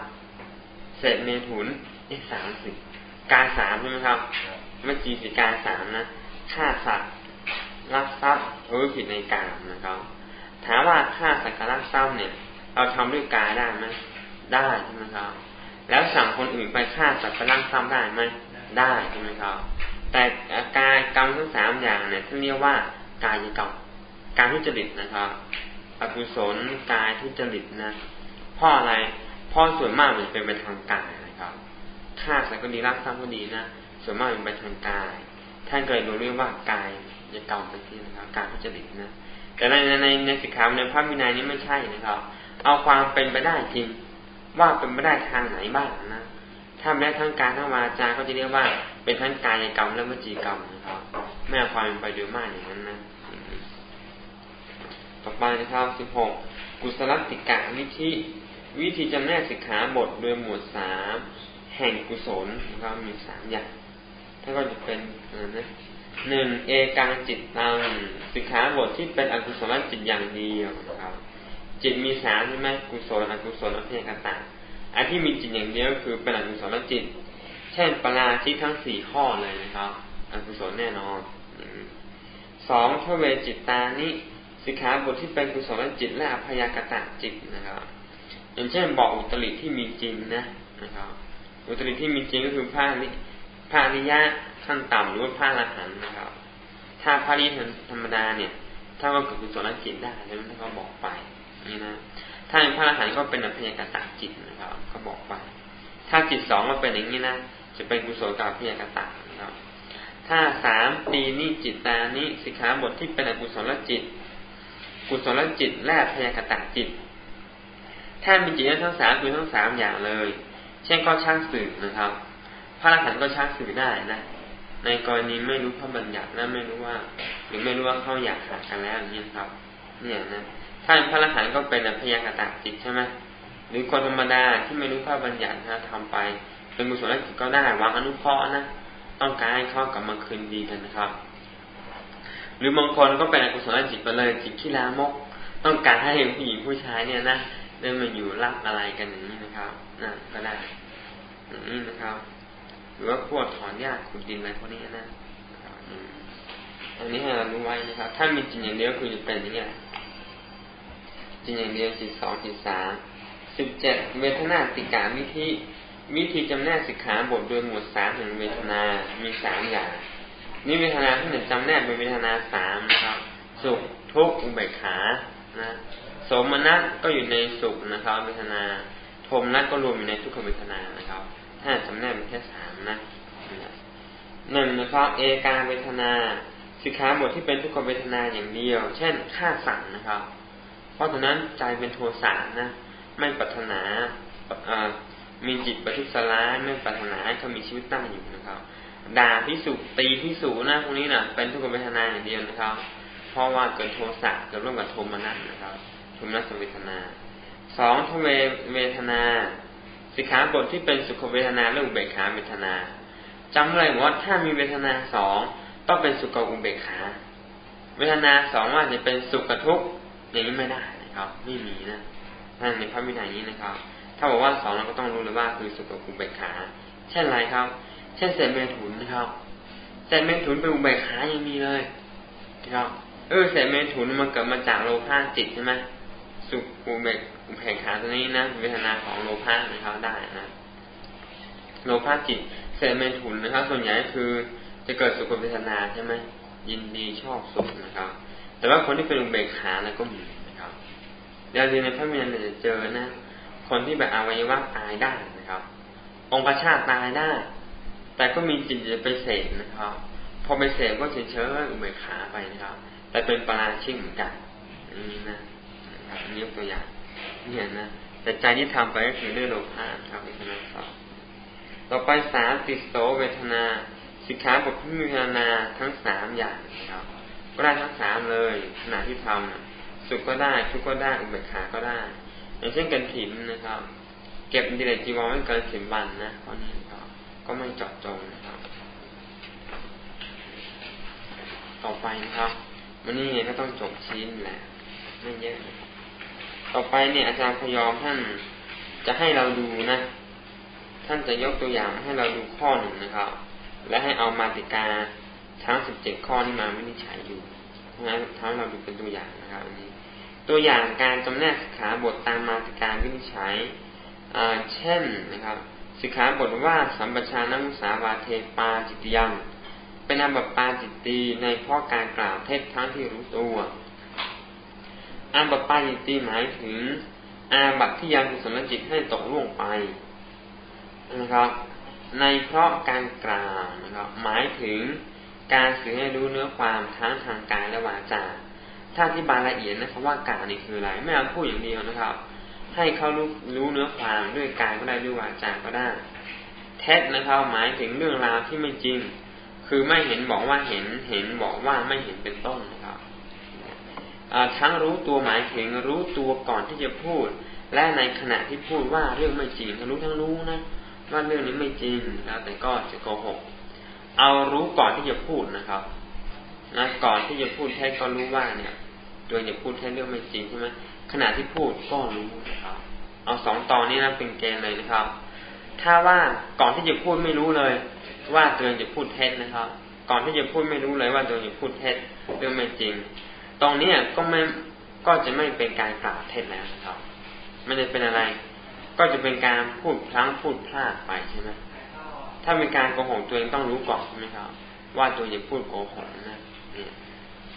เศษเมถุนอีกสามสิบกายสามใช่ไหมครับไม่จีสิกายสามนะฆ่าสัตว์ ลักทรัพย์รือผิดในกามนะครับ ถามว่าฆ่าสัตว์กับลักทรัพย์เนี่ย เราทำด้วยกายได้ไหมได้ใช่ไหมครับ แล้วสั่งคนอื่นไปฆ่าสัตว์ไปลักทรัพย์ได้ไหมได้ใช่ไหมครับ แต่กายกรรมทั้งสามอย่างเนี่ยที่เรียกว่ากายกรรมการทุจริตนะครับอกุศลกายทุจริตนะเพราะอะไรเพราะส่วนมากมันเป็นไปทางกายนะครับฆ่าสัตว์ก็ดีรักทรัพย์ก็ดีนะส่วนมากเป็นไปทางกายท่านเคยรู้เรียกว่ากาย ยกรรมไปที่นะครับการทุจริตนะแต่ในในในสิกขาในพระวินัยนี้ไม่ใช่นะครับ เอาความเป็นไปได้จริง ว่าเป็นไปได้ทางไหนบ้างนะถ้าแม้ทั้งการทั้งวาจาก็จะเรียกว่าเป็นทั้งกายกรรมและวจีกรรมนะครับไม่เอาความเป็นไปโดยมากอย่างนั้นนะต่อไปนะครับสิบหกกุศลติกะวิธีวิธีจำแนกสิกขาบทโดยหมวดสามแห่งกุศลนะครับมีสามอย่างถ้าก็จะเป็นนะ หนึ่งเอกังจิตตังสิกขาบทที่เป็นอกุศลจิตอย่างเดียวนะครับ จิตมีสามใช่ไหมกุศลอกุศลอภิยกตะอันที่มีจิตอย่างเดียวคือเป็นอกุศลจิต เช่นปราชิทั้งสี่ข้อเลยนะครับอกุศลแน่นอนสองทเวจิตตานิสิกขาบทที่เป็นกุศลจิตและอภยากตะจิตนะครับอย่างเช่นบอกอุตริที่มีจริงนะนะครับ อุตริที่มีจริงก็คือผ้าผ้าริยะ ขั้นต่ำหรือว่าผ้าละหันนะครับ ถ้าพระริยธรรมดาเนี่ย ถ้าว่าเกิดกุศลจิตได้แล้วท่านก็บอกไปนี่นะถ้าเป็นพระละหันก็เป็นอภยากตะจิตนะครับ ก็บอกไป ถ้าจิตสองมาเป็นอย่างนี้นะจะเป็นกุศลกับอภยากตะนะครับ ถ้าสามปีนี้จิตตานี้สิกขาบทที่เป็นอกุศลจิต กุศลจิตและพยากตะจิต ถ้ามีจิตทั้งสามคือทั้งสามอย่างเลย เช่นก็ช่างสื่อนะครับพระอรหันต์ก็ช่างสื่อได้นะ ในกรณีไม่รู้พระบัญญัติและไม่รู้ว่า หรือไม่รู้ว่าเขาอยากหากันแล้วอย่างนี้ครับ เนี่ยนะถ้าพระอรหันต์ก็เป็นพยากตะจิตใช่ไหมหรือคนธรรมดาที่ไม่รู้พระบัญญัตินะทำไป เป็นกุศลจิตก็ได้วางอนุเคราะห์นะต้องการให้เขากลับมาคืนดีกันนะครับ หรือบางคนก็เป็นอกุศลจิตไปเลยจิตขี้ลามก ต้องการให้ผู้หญิงผู้ชายเนี่ยนะได้มาอยู่รับอะไรกันอย่างนี้นะครับนะก็ได้อย่างนี้นะครับ หรือว่าพวกถอนหญ้าขุดดินอะไรพวกนี้นะอันนี้ให้เรารู้ไว้นะครับ ถ้ามีจิตอย่างเดียวคือจะเป็นอย่างนี้จิตอย่างเดียวจิตสองจิตสามสิบเจ็ดเวทนาติกาวิธีวิธีจำแนกสิกขาบทโดยหมวดสามถึงเวทนา มีสามอย่าง นี่เวทนาที่หนึ่งจำแนกเป็นเวทนาสามนะครับ สุขทุกข์อุเบกขา นะสมนัตก็อยู่ในสุขนะครับ เวทนา โทมนัตก็รวมอยู่ในทุกขเวทนานะครับ ถ้าจำแนกเป็นแค่สามนะหนึ่งนะครับ เอกาเวทนาสิกขาบทที่เป็นทุกขเวทนาอย่างเดียว เช่นฆ่าสัตว์นะครับ เพราะฉะนั้นใจเป็นโทสะนะ ไม่ปรารถนามีจิตประทุษร้ายไม่ปรารถนาให้เขามีชีวิตตั้งอยู่นะครับ ด่าพิสุตีพิสูนะพวกนี้นะเป็นทุกขเวทนาอย่างเดียวนะครับ เพราะว่าเกิดโทสะเกิดร่วมกับโทมนัสนะครับโทมนัสเวทนาสองทเวเวทนา สิกขาบทที่เป็นสุขเวทนาและอุเบกขาเวทนาจำเลยว่าถ้ามีเวทนาสองต้องเป็นสุขกับอุเบกขาเวทนาสองว่าจะเป็นสุขกับทุกข์อย่างนี้ไม่ได้นะครับ ไม่มีนะท่นในพระวินัยนี้นะครับ ถ้าบอกว่าสองเราก็ต้องรู้เลยว่าคือสุขกับอุเบกขา เช่นไรครับ เช่นเศษเมถุนนะครับเศษเมถุนเป็นอุเบกขายังมีเลยนะครับเออเศษเมถุนมันเกิดมาจากโลภะจิตใช่ไหมสุขอุเบก อุเบกขาตัวนี้นะเวทนาของโลภะนะครับได้นะโลภะจิตเศษเมถุนนะครับ ส่วนใหญ่คือจะเกิดสุขเวทนาใช่ไหมยินดีชอบสุขนะครับ แต่ว่าคนที่เป็นอุเบกขาแล้วก็มีนะครับเดี๋ยวในพระมีนจะเจอนะ คนที่แบบอวัยวะตายได้นะครับ องค์ชาติตายได้ แต่ก็มีจิตจะไปเสกนะครับ พอไปเสกก็เฉยเฉยอุเบกขาไปนะครับ แต่เป็นปราชิกเหมือนกันนี่นะนะครับนี่ยกตัวอย่าง เนี่ยนะแต่ใจที่ทำไปก็คือด้วยโลภะครับเวทนาสองต่อไปสามติโสเวทนาสิกขาบทพิมีานาทั้งสามอย่างครับ ก็ได้ทั้งสามเลยขณะที่ทำสุขก็ได้ทุกข์ก็ได้อุเบกขาก็ได้ อย่างเช่นกันถิ่นนะครับ เก็บดิเรกจีวรไม่เกินสิบวันนะเพราะนี้ก็ก็ไม่เจาะจงนะครับ ต่อไปนะครับวันนี้ก็ต้องจบชิ้นแหละไม่เยอะ ต่อไปเนี่ยอาจารย์พยอมท่านจะให้เราดูนะ ท่านจะยกตัวอย่างให้เราดูข้อหนึ่งนะครับ และให้เอามาติกาทั้งสิบเจ็ดข้อนี้มาวินิจฉัยอยู่งั้นทำให้เราดูเป็นตัวอย่างนะครับอันนี้ ตัวอย่างการจำแนกสิกขาบทตามมาติกาวินิจฉัยเช่นนะครับ สิกขาบทว่าสัมปชานมุสาวาเทปาจิตยังเป็นอาบัติปาจิตตีในข้อการกล่าวเท็จทั้งที่รู้ตัว อาบัติปาจิตตีหมายถึง อาบัติที่ยังกุศลจิตให้ตกล่วงไปนะครับ ในเพราะการกล่าวนะครับ หมายถึงการสื่อให้รู้เนื้อความทั้งทางกายและวาจา ถ้าอธิบายละเอียดนะครับว่ากล่าวนี่คืออะไรไม่เอาพูดอย่างเดียวนะครับ ให้เขารู้รู้เนื้อความด้วยกายก็ได้ด้วยวาจาก็ได้ เท็จนะครับ หมายถึงเรื่องราวที่ไม่จริง คือไม่เห็นบอกว่าเห็นเห็นบอกว่าไม่เห็นเป็นต้นนะ ทั้งรู้ตัวหมายถึงรู้ตัวก่อนที่จะพูด และในขณะที่พูดว่าเรื่องไม่จริงทั้งรู้ทั้งรู้นะว่าเรื่องนี้ไม่จริงแล้วแต่ก็จะโกหก เอารู้ก่อนที่จะพูดนะครับนะก่อนที่จะพูดแท้ก็รู้ว่าเนี่ย ตัวจะพูดแท้เรื่องไม่จริงใช่ไหมขณะที่พูดก็รู้นะครับ เอาสองตอนนี้นะเป็นเกณฑ์เลยนะครับ ถ้าว่าก่อนที่จะพูดไม่รู้เลย ว่าตัวเองจะพูดเท็จนะครับ ก่อนที่จะพูดไม่รู้เลยว่าตัวเองจะพูดเท็จเรื่องไม่จริง ตรงนี้ก็ไม่ก็จะไม่เป็นการกล่าวเท็จแล้วนะครับ ไม่ได้เป็นอะไร ก็จะเป็นการพูดพลั้งพูดพลาดไปใช่ไหมถ้าเป็นการโกหกตัวเองต้องรู้ก่อนใช่ไหมครับ ว่าตัวจะพูดโกหกนะเนี่ย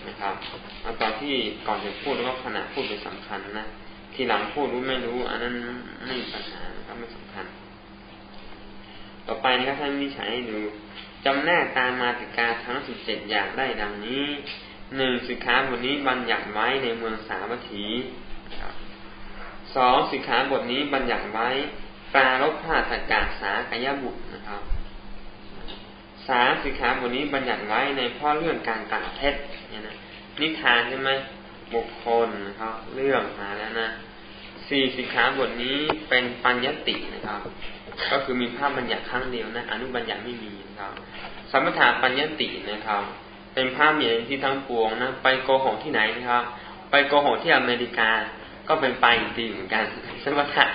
นะครับตอนที่ก่อนจะพูดแล้วก็ขณะพูดเป็นสำคัญนะทีหลังพูดรู้ไม่รู้ อันนั้นไม่มีปัญหานะไม่สำคัญ ต่อไปนะครับท่านวิจัยให้ดูจำแนกตามมาติกาทั้งสิบเจ็ดอย่างได้ดังนี้ หนึ่งสิกขาบทนี้บัญญัติไว้ในเมืองสาวัตถีสองสิกขาบทนี้บัญญัติไว้ปารบผาตกาสากยบุตรนะครับสามสิกขาบทนี้บัญญัติไว้ในพ่อเรื่องการกล่าวเท็จเนี่ยนะนิทานใช่ไหมบุคคลนะครับเรื่องมาแล้วนะสี่สิกขาบทนี้เป็นปัญญตินะครับ ก็คือมีภาพบัญญัติครั้งเดียวนะอนุบัญญัติไม่มีนะครับสมถะปัญญตินะครับ เป็นภาพเหมียที่ทั้งปวงนะไปโกหกที่ไหนนะครับ ไปโกหกที่อเมริกา ก็เป็นไปดีเหมือนกันสมถะ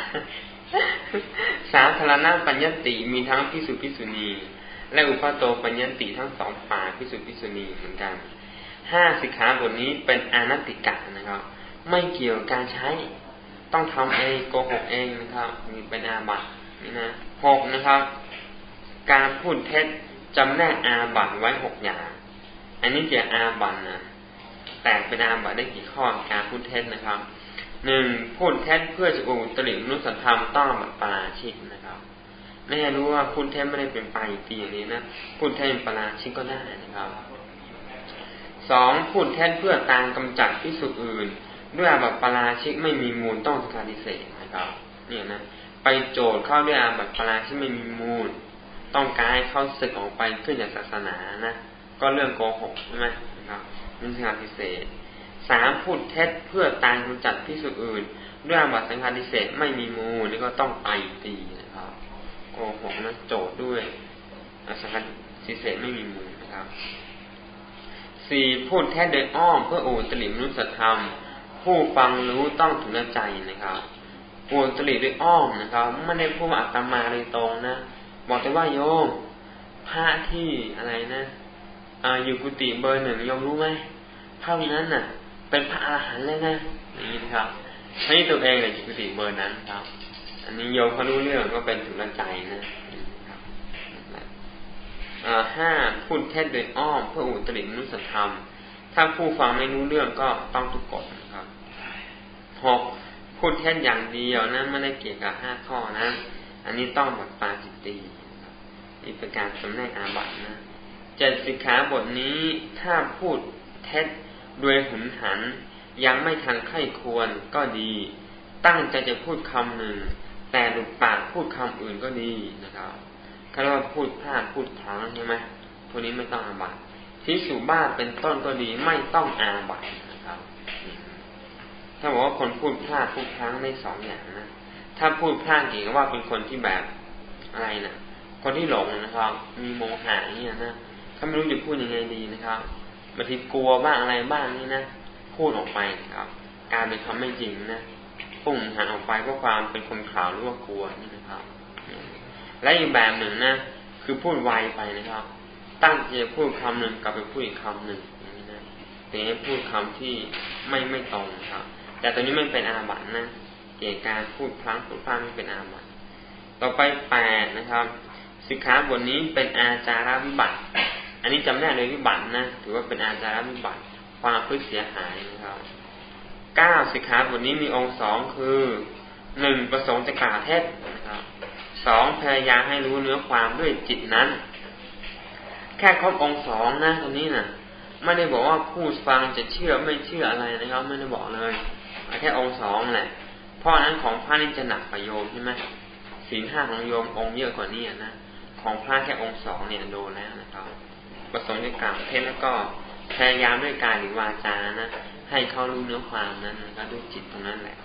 สาธารณปัญญติมีทั้งพิสุพิสุณีและอุปโตปัญญติทั้งสองฝ่ายพิสุพิสุณีเหมือนกันห้าสิกขาบทนี้เป็นอนัตติกะนะครับ ไม่เกี่ยวกับการใช้ต้องทำเองโกหกเองนะครับมีเป็นอาบัตินี่นะหกนะครับ การพูดเท็จจำแนกอาบัตไว้หกอย่าง อันนี้เกี่ยวอาบัตนะแต่เป็นอาบัตได้กี่ข้อการพูดเท็จนะครับหนึ่งพูดเท็จเพื่อจะอุตริมนุสธรรมต้องบัตปราชิกนะครับไม่ให้รู้ว่าพูดเท็จไม่ได้เป็นไปตีอย่างนี้นะพูดเท็จเป็นปราชิกก็ได้นะครับสองพูดเท็จเพื่อตามกำจัดพิสุอื่น ด้วยอาบัตปราชิกไม่มีมูลต้องสการดิเศษนะครับเนี่ยนะไปโจทย์เข้าด้วยอาบัติปราที่ไม่มีมูล ต้องการให้เขาสึกออกไปขึ้นจากศาสนานะ ก็เรื่องโกหกใช่ไหมนะครับนี่สังฆาพิเศษสามพูดเท็จเพื่อตายกำจัดพิสุอื่นด้วยอาบัติสังฆาพิเศษไม่มีมูลนี่ก็ต้องไปตีนะครับโกหกนะโจทย์ด้วยสังฆาพิเศษไม่มีมูลนะครับสี่พูดแท้โดยอ้อมเพื่อโอตลิมนุสธรรม ผู้ฟังรู้ต้องถึงใจนะครับอวดตรีด้วยอ้อมนะครับไม่ได้พูดอัตมาโดยตรงนะ บอกแต่ว่าโยมพระที่อะไรนะ อยู่กุฏิเบอร์หนึ่งโยมรู้ไหมเท่านั้นน่ะ เป็นพระอาหารเลยนะอย่างนี้นะครับไม่ตัวเองเลยอยู่กุฏิเบอร์นั้นครับ อันนี้โยมเขารู้เรื่องก็เป็นถึงละใจนะห้าพูดเท็จโดยอ้อมเพื่ออุตริมุสธรรม ถ้าผู้ฟังไม่รู้เรื่องก็ต้องทุกกฎนะครับหกพูดแค่อย่างเดียวนะไม่ได้เกี่ยวกับห้าข้อนะ อันนี้ต้องบทปาจิตตีนี่เป็นการสำแนกอาบัตนะ จ็ดสิกขาบทนี้ถ้าพูดเท็จโดยหุนหัน ยังไม่ทันไข้ควรก็ดี ตั้งใจจะพูดคำหนึ่ง แต่หลุดปากพูดคำอื่นก็ดีนะครับเขาเรียกว่าพูดพลาดพูดทั้งใช่ไหมพวกนี้ไม่ต้องอาบัตที่สุบ้าเป็นต้นก็ดีไม่ต้องอาบัตนะครับถ้าบอกว่าคนพูดพลาดพูดทั้งได้สองอย่างนะถ้าพูดพลาดจริงก็ว่าเป็นคนที่แบบอะไรนะคนที่หลงนะครับ มีโมหะเนี่ยนะ เขาไม่รู้จะพูดยังไงดีนะครับบางทีกลัวบ้างอะไรบ้างนี่นะพูดออกไปครับ การเป็นคำไม่จริงนะพุ่งหันออกไปเพราะความเป็นคนข่าวหรือว่ากลัวนี่นะครับ และอีกแบบหนึ่งนะคือพูดไวไปนะครับ ตั้งใจพูดคำหนึ่งกลับไปพูดอีกคำหนึ่งอย่างนี้นะแต่พูดคำที่ไม่ไม่ตรงครับ แต่ตอนนี้ไม่เป็นอาบัตนะเกี่ยวกับการพูดพลั้งพูดพลาดไม่เป็นอาบัตต่อไปแปดนะครับสิกขาบทนี้เป็นอาจาราวิบัติ อันนี้จำแนกโดยวิบัตินะถือว่าเป็นอาจาราวิบัติความพึ่เสียหายนะครับเก้าสิกขาบทนี้มีองค์สองคือหนึ่งประสงค์จะกล่าวเท็จนะครับสองพยายามให้รู้เนื้อความด้วยจิตนั้น แค่ครบองค์สองนะตรงนี้นะไม่ได้บอกว่าผู้ฟังจะเชื่อไม่เชื่ออะไรนะครับ ไม่ได้บอกเลยแค่องค์สองแหละเพราะนั้นของพระนี่จะหนักประโยมใช่ไหมศีลห้าของโยมองค์เยอะกว่านี้นะของพระแค่องค์สองเนี่ยโดนแล้วนะครับ ประสงค์จะกล่าวเท็จแล้วก็พยายามด้วยกายหรือวาจานะให้เขารู้เนื้อความนั้นนะครับด้วยจิตตรงนั้นแหละ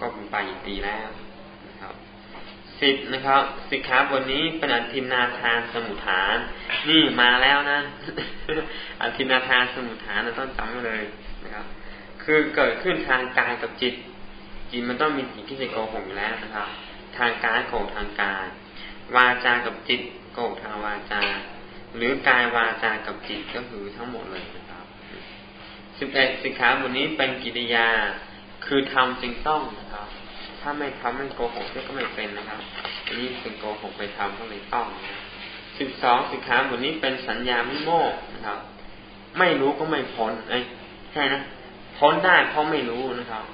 ก็เป็นไปตีแล้วนะครับสิบนะครับ สิกขาบทนี้เป็นอธินาทานสมุทฐาน นี่มาแล้วนะอธินาทานสมุทฐานเราต้องจำเลยนะครับ คือเกิดขึ้นทางกายกับจิต จิตมันต้องมีจิตที่จะโกหกอยู่แล้วนะครับ ทางกายโกหกทางกายวาจากับจิตโกหกทางวาจา หรือกายวาจากับจิตก็คือทั้งหมดเลยนะครับสิบเอ็ดสิกขาบทนี้เป็นกิริยาคือทำจึงต้องนะครับ ถ้าไม่ทำไม่โกหกก็ไม่เป็นนะครับอันนี้เป็นโกหกไปทำก็เลยต้องนะสิบสองสิกขาบทนี้เป็นสัญญาไม่โมกนะครับ ไม่รู้ก็ไม่พ้นไอ้ใช่นะพ้นได้เพราะไม่รู้นะครับ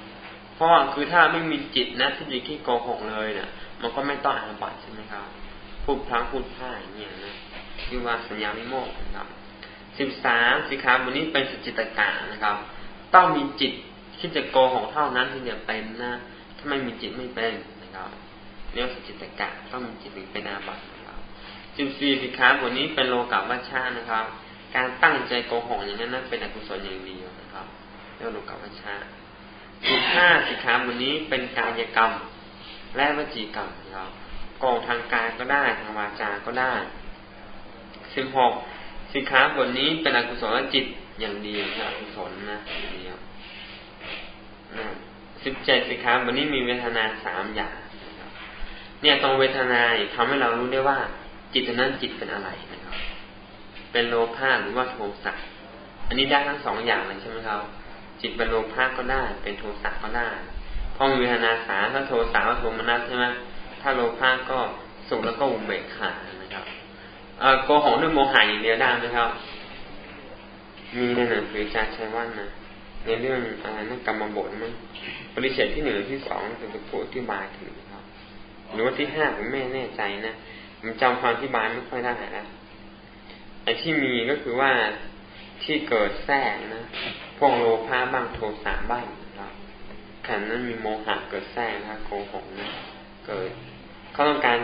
เพราะว่าคือถ้าไม่มีจิตนะที่จะคิดโกหกเลยเนะี่ย มันก็ไม่ต้องอาบัตใช่ไหมครับพูดพลังพูดพ่ายอย่างเงี้ยนะ คือว่าสัญญาไม่โมกนะครับสิบสามสิขาบทนี้เป็นสจิตกะนะครับ ต้องมีจิตที่จะโกหกเท่านั้นที่จะเป็นนะถ้าไม่มีจิตไม่เป็นนะครับเรียกสจิตกะต้องมีจิตถึงเป็นอาบัตินะครับสิบสี่สิขาบทนี้เป็นโลกาวัชชานะครับ การตั้งใจโกหกอย่างนั้นนั้นเป็นอกุศลอย่างเดียวนะครับเรียกโลกาวัชชาสิบห้าสิขาบทนี้เป็นกายกรรม และวจีกรรมนะครับโกงทางกายก็ได้ทางวาจาก็ได้ สิบหกสิกขาบทนี้เป็นอกุศลจิตอย่างเดียวนะอกุศลนะอย่างเดียวสิบเจ็ดสิกขาบทนี้มีเวทนาสามอย่างเนี่ยตรงเวทนาทำให้เรารู้ได้ว่า จิตนั้นจิตเป็นอะไรนะครับ เป็นโลภะหรือว่าโทสะอันนี้ได้ทั้งสองอย่างเลยใช่ไหมครับจิตเป็นโลภะก็ได้ เป็นโทสะก็ได้พอมีเวทนาสามถ้าโทสะก็โทมนัสใช่ไหมถ้าโลภะก็สุขแล้วก็อุเบกขา โกหกด้วยโมหะอย่างเดียวได้ไหมครับ มีในหนังสือจารชัยว่านนะในเรื่องอะไรนั่นกรรมบทมั้งปริเฉดที่หนึ่งที่สองเป็นตัวพูดที่บายถึงครับ หรือว่าที่ห้าผมไม่แน่ใจนะผมจำความที่บายไม่ค่อยได้แล้วไอ้ที่มีก็คือว่าที่เกิดแทรกนะพวกโลภะบ้างโทสะบ้างครับขันนั้นมีโมหะเกิดแทรกนะโกหกนะเกิดเขาต้องการ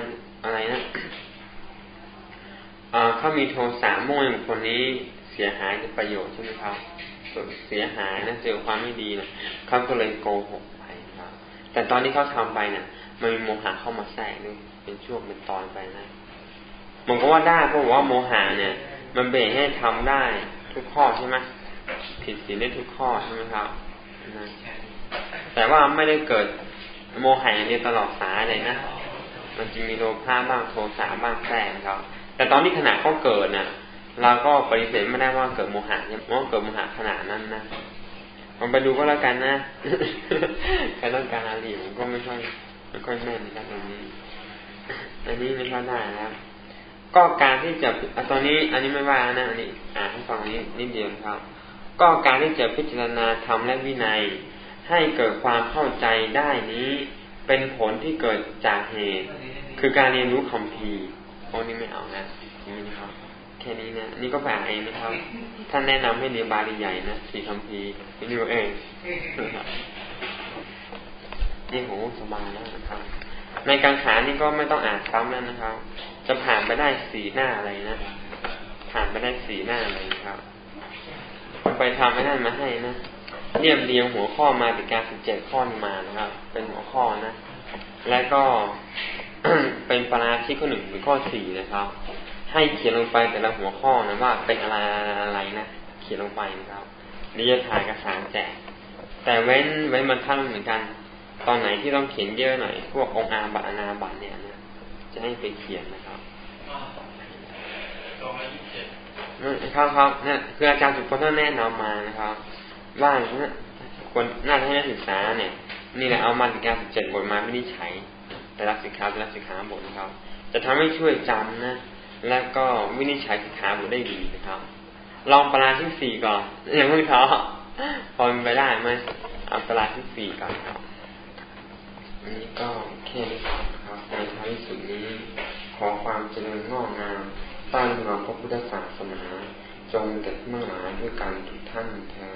อะไรนะ เขามีโทสะมุ่งอย่างคนนี้เสียหายในประโยชน์ใช่ไหมครับเสียหายนะเจอความไม่ดีนะเขาก็เลยโกหกไปครับ แต่ตอนที่เขาทำไปเนะ่ยมันมีโมหะเข้ามาแทรกด้วยเป็นช่วงเป็นตอนไปนะมันก็ว่าได้เพราะว่าโมหะเนี่ย มันเบรให้ทำได้ทุกข้อใช่ไหมผิดศีลได้ทุกข้อใช่ไหมครับนะแต่ว่าไม่ได้เกิดโมหะอย่างเดียวตลอดสายเลยนะมันจะมีโลภะบ้างโทสะบ้างแทรกครับ แต่ตอนที่ขณะเขาเกิดน่ะ เราก็ปฏิเสธไม่ได้ว่าเกิดโมหะเนี่ยว่าเกิดโมหะขนาดนั้นนะลองไปดูก็แล้วกันนะใครต้องการอะไรผมก็ไม่ค่อยไม่ค่อยแม่นนะครับตรงนี้อันนี้ไม่ค่อยได้แล้วก็การที่จะตอนนี้ อันนี้ไม่ว่านะอันนี้ อ่านให้ฟังนี้นิดเดียวครับ ก็การที่จะพิจารณาธรรมและวินัย ให้เกิดความเข้าใจได้นี้ เป็นผลที่เกิดจากเหตุ คือการเรียนรู้คำพี โอ้นี่ไม่เอานะนี่นะครับ แค่นี้นะนี่ก็แปลเองนะครับ ท่านแนะนำให้เรียนบาลีใหญ่นะสี่คำพีนี่เองนี่โหสบายแล้วนะครับ ในกังขานี่ก็ไม่ต้องอ่านซ้ำแล้วนะครับ จะผ่านไปได้สีหน้าอะไรนะผ่านไปได้สีหน้าอะไรครับไปทำให้นั่นมาให้นะเรียบเรียงหัวข้อมาติการสิบเจ็ดข้อมานะครับ เป็นหัวข้อนะ และก็ เป็นปราชิกข้อหนึ่งหรือข้อสี่นะครับ ให้เขียนลงไปแต่ละหัวข้อนะว่าเป็นอะไรอะไรนะเขียนลงไปนะครับนี่จะถ่ายกระสานแจกแต่เว้นเว้นมันท่านเหมือนกัน ตอนไหนที่ต้องเขียนเยอะหน่อย พวกองอาบัตอนาบัตเนี่ยนะจะให้ไปเขียนนะครับครับครับเนี่ยคืออาจารย์สุพจน์ท่าแนะนำมานะครับว่าคนน่าจะให้นักศึกษาเนี่ย นี่แหละเอามาถึงการสิบเจ็ดบทมาไม่ได้ใช้ แต่ละสิกขาแต่ละสิกขาบทนะครับ จะทำให้ช่วยจำนะ แล้วก็วินิจฉัยสิกขาบทได้ดีนะครับ ลองปราที่สี่ก่อนอย่างเพิ่งท้อพอเป็นไปได้ไหมเอาปราที่สี่ก่อนครับอันนี้ก็แค่นี้ครับในท้ายสุดนี้ขอความเจริญงอกงามตั้งมาพระพุทธศาสนา จงเกิดเมื่อหลายด้วยกันทุกท่านเธอ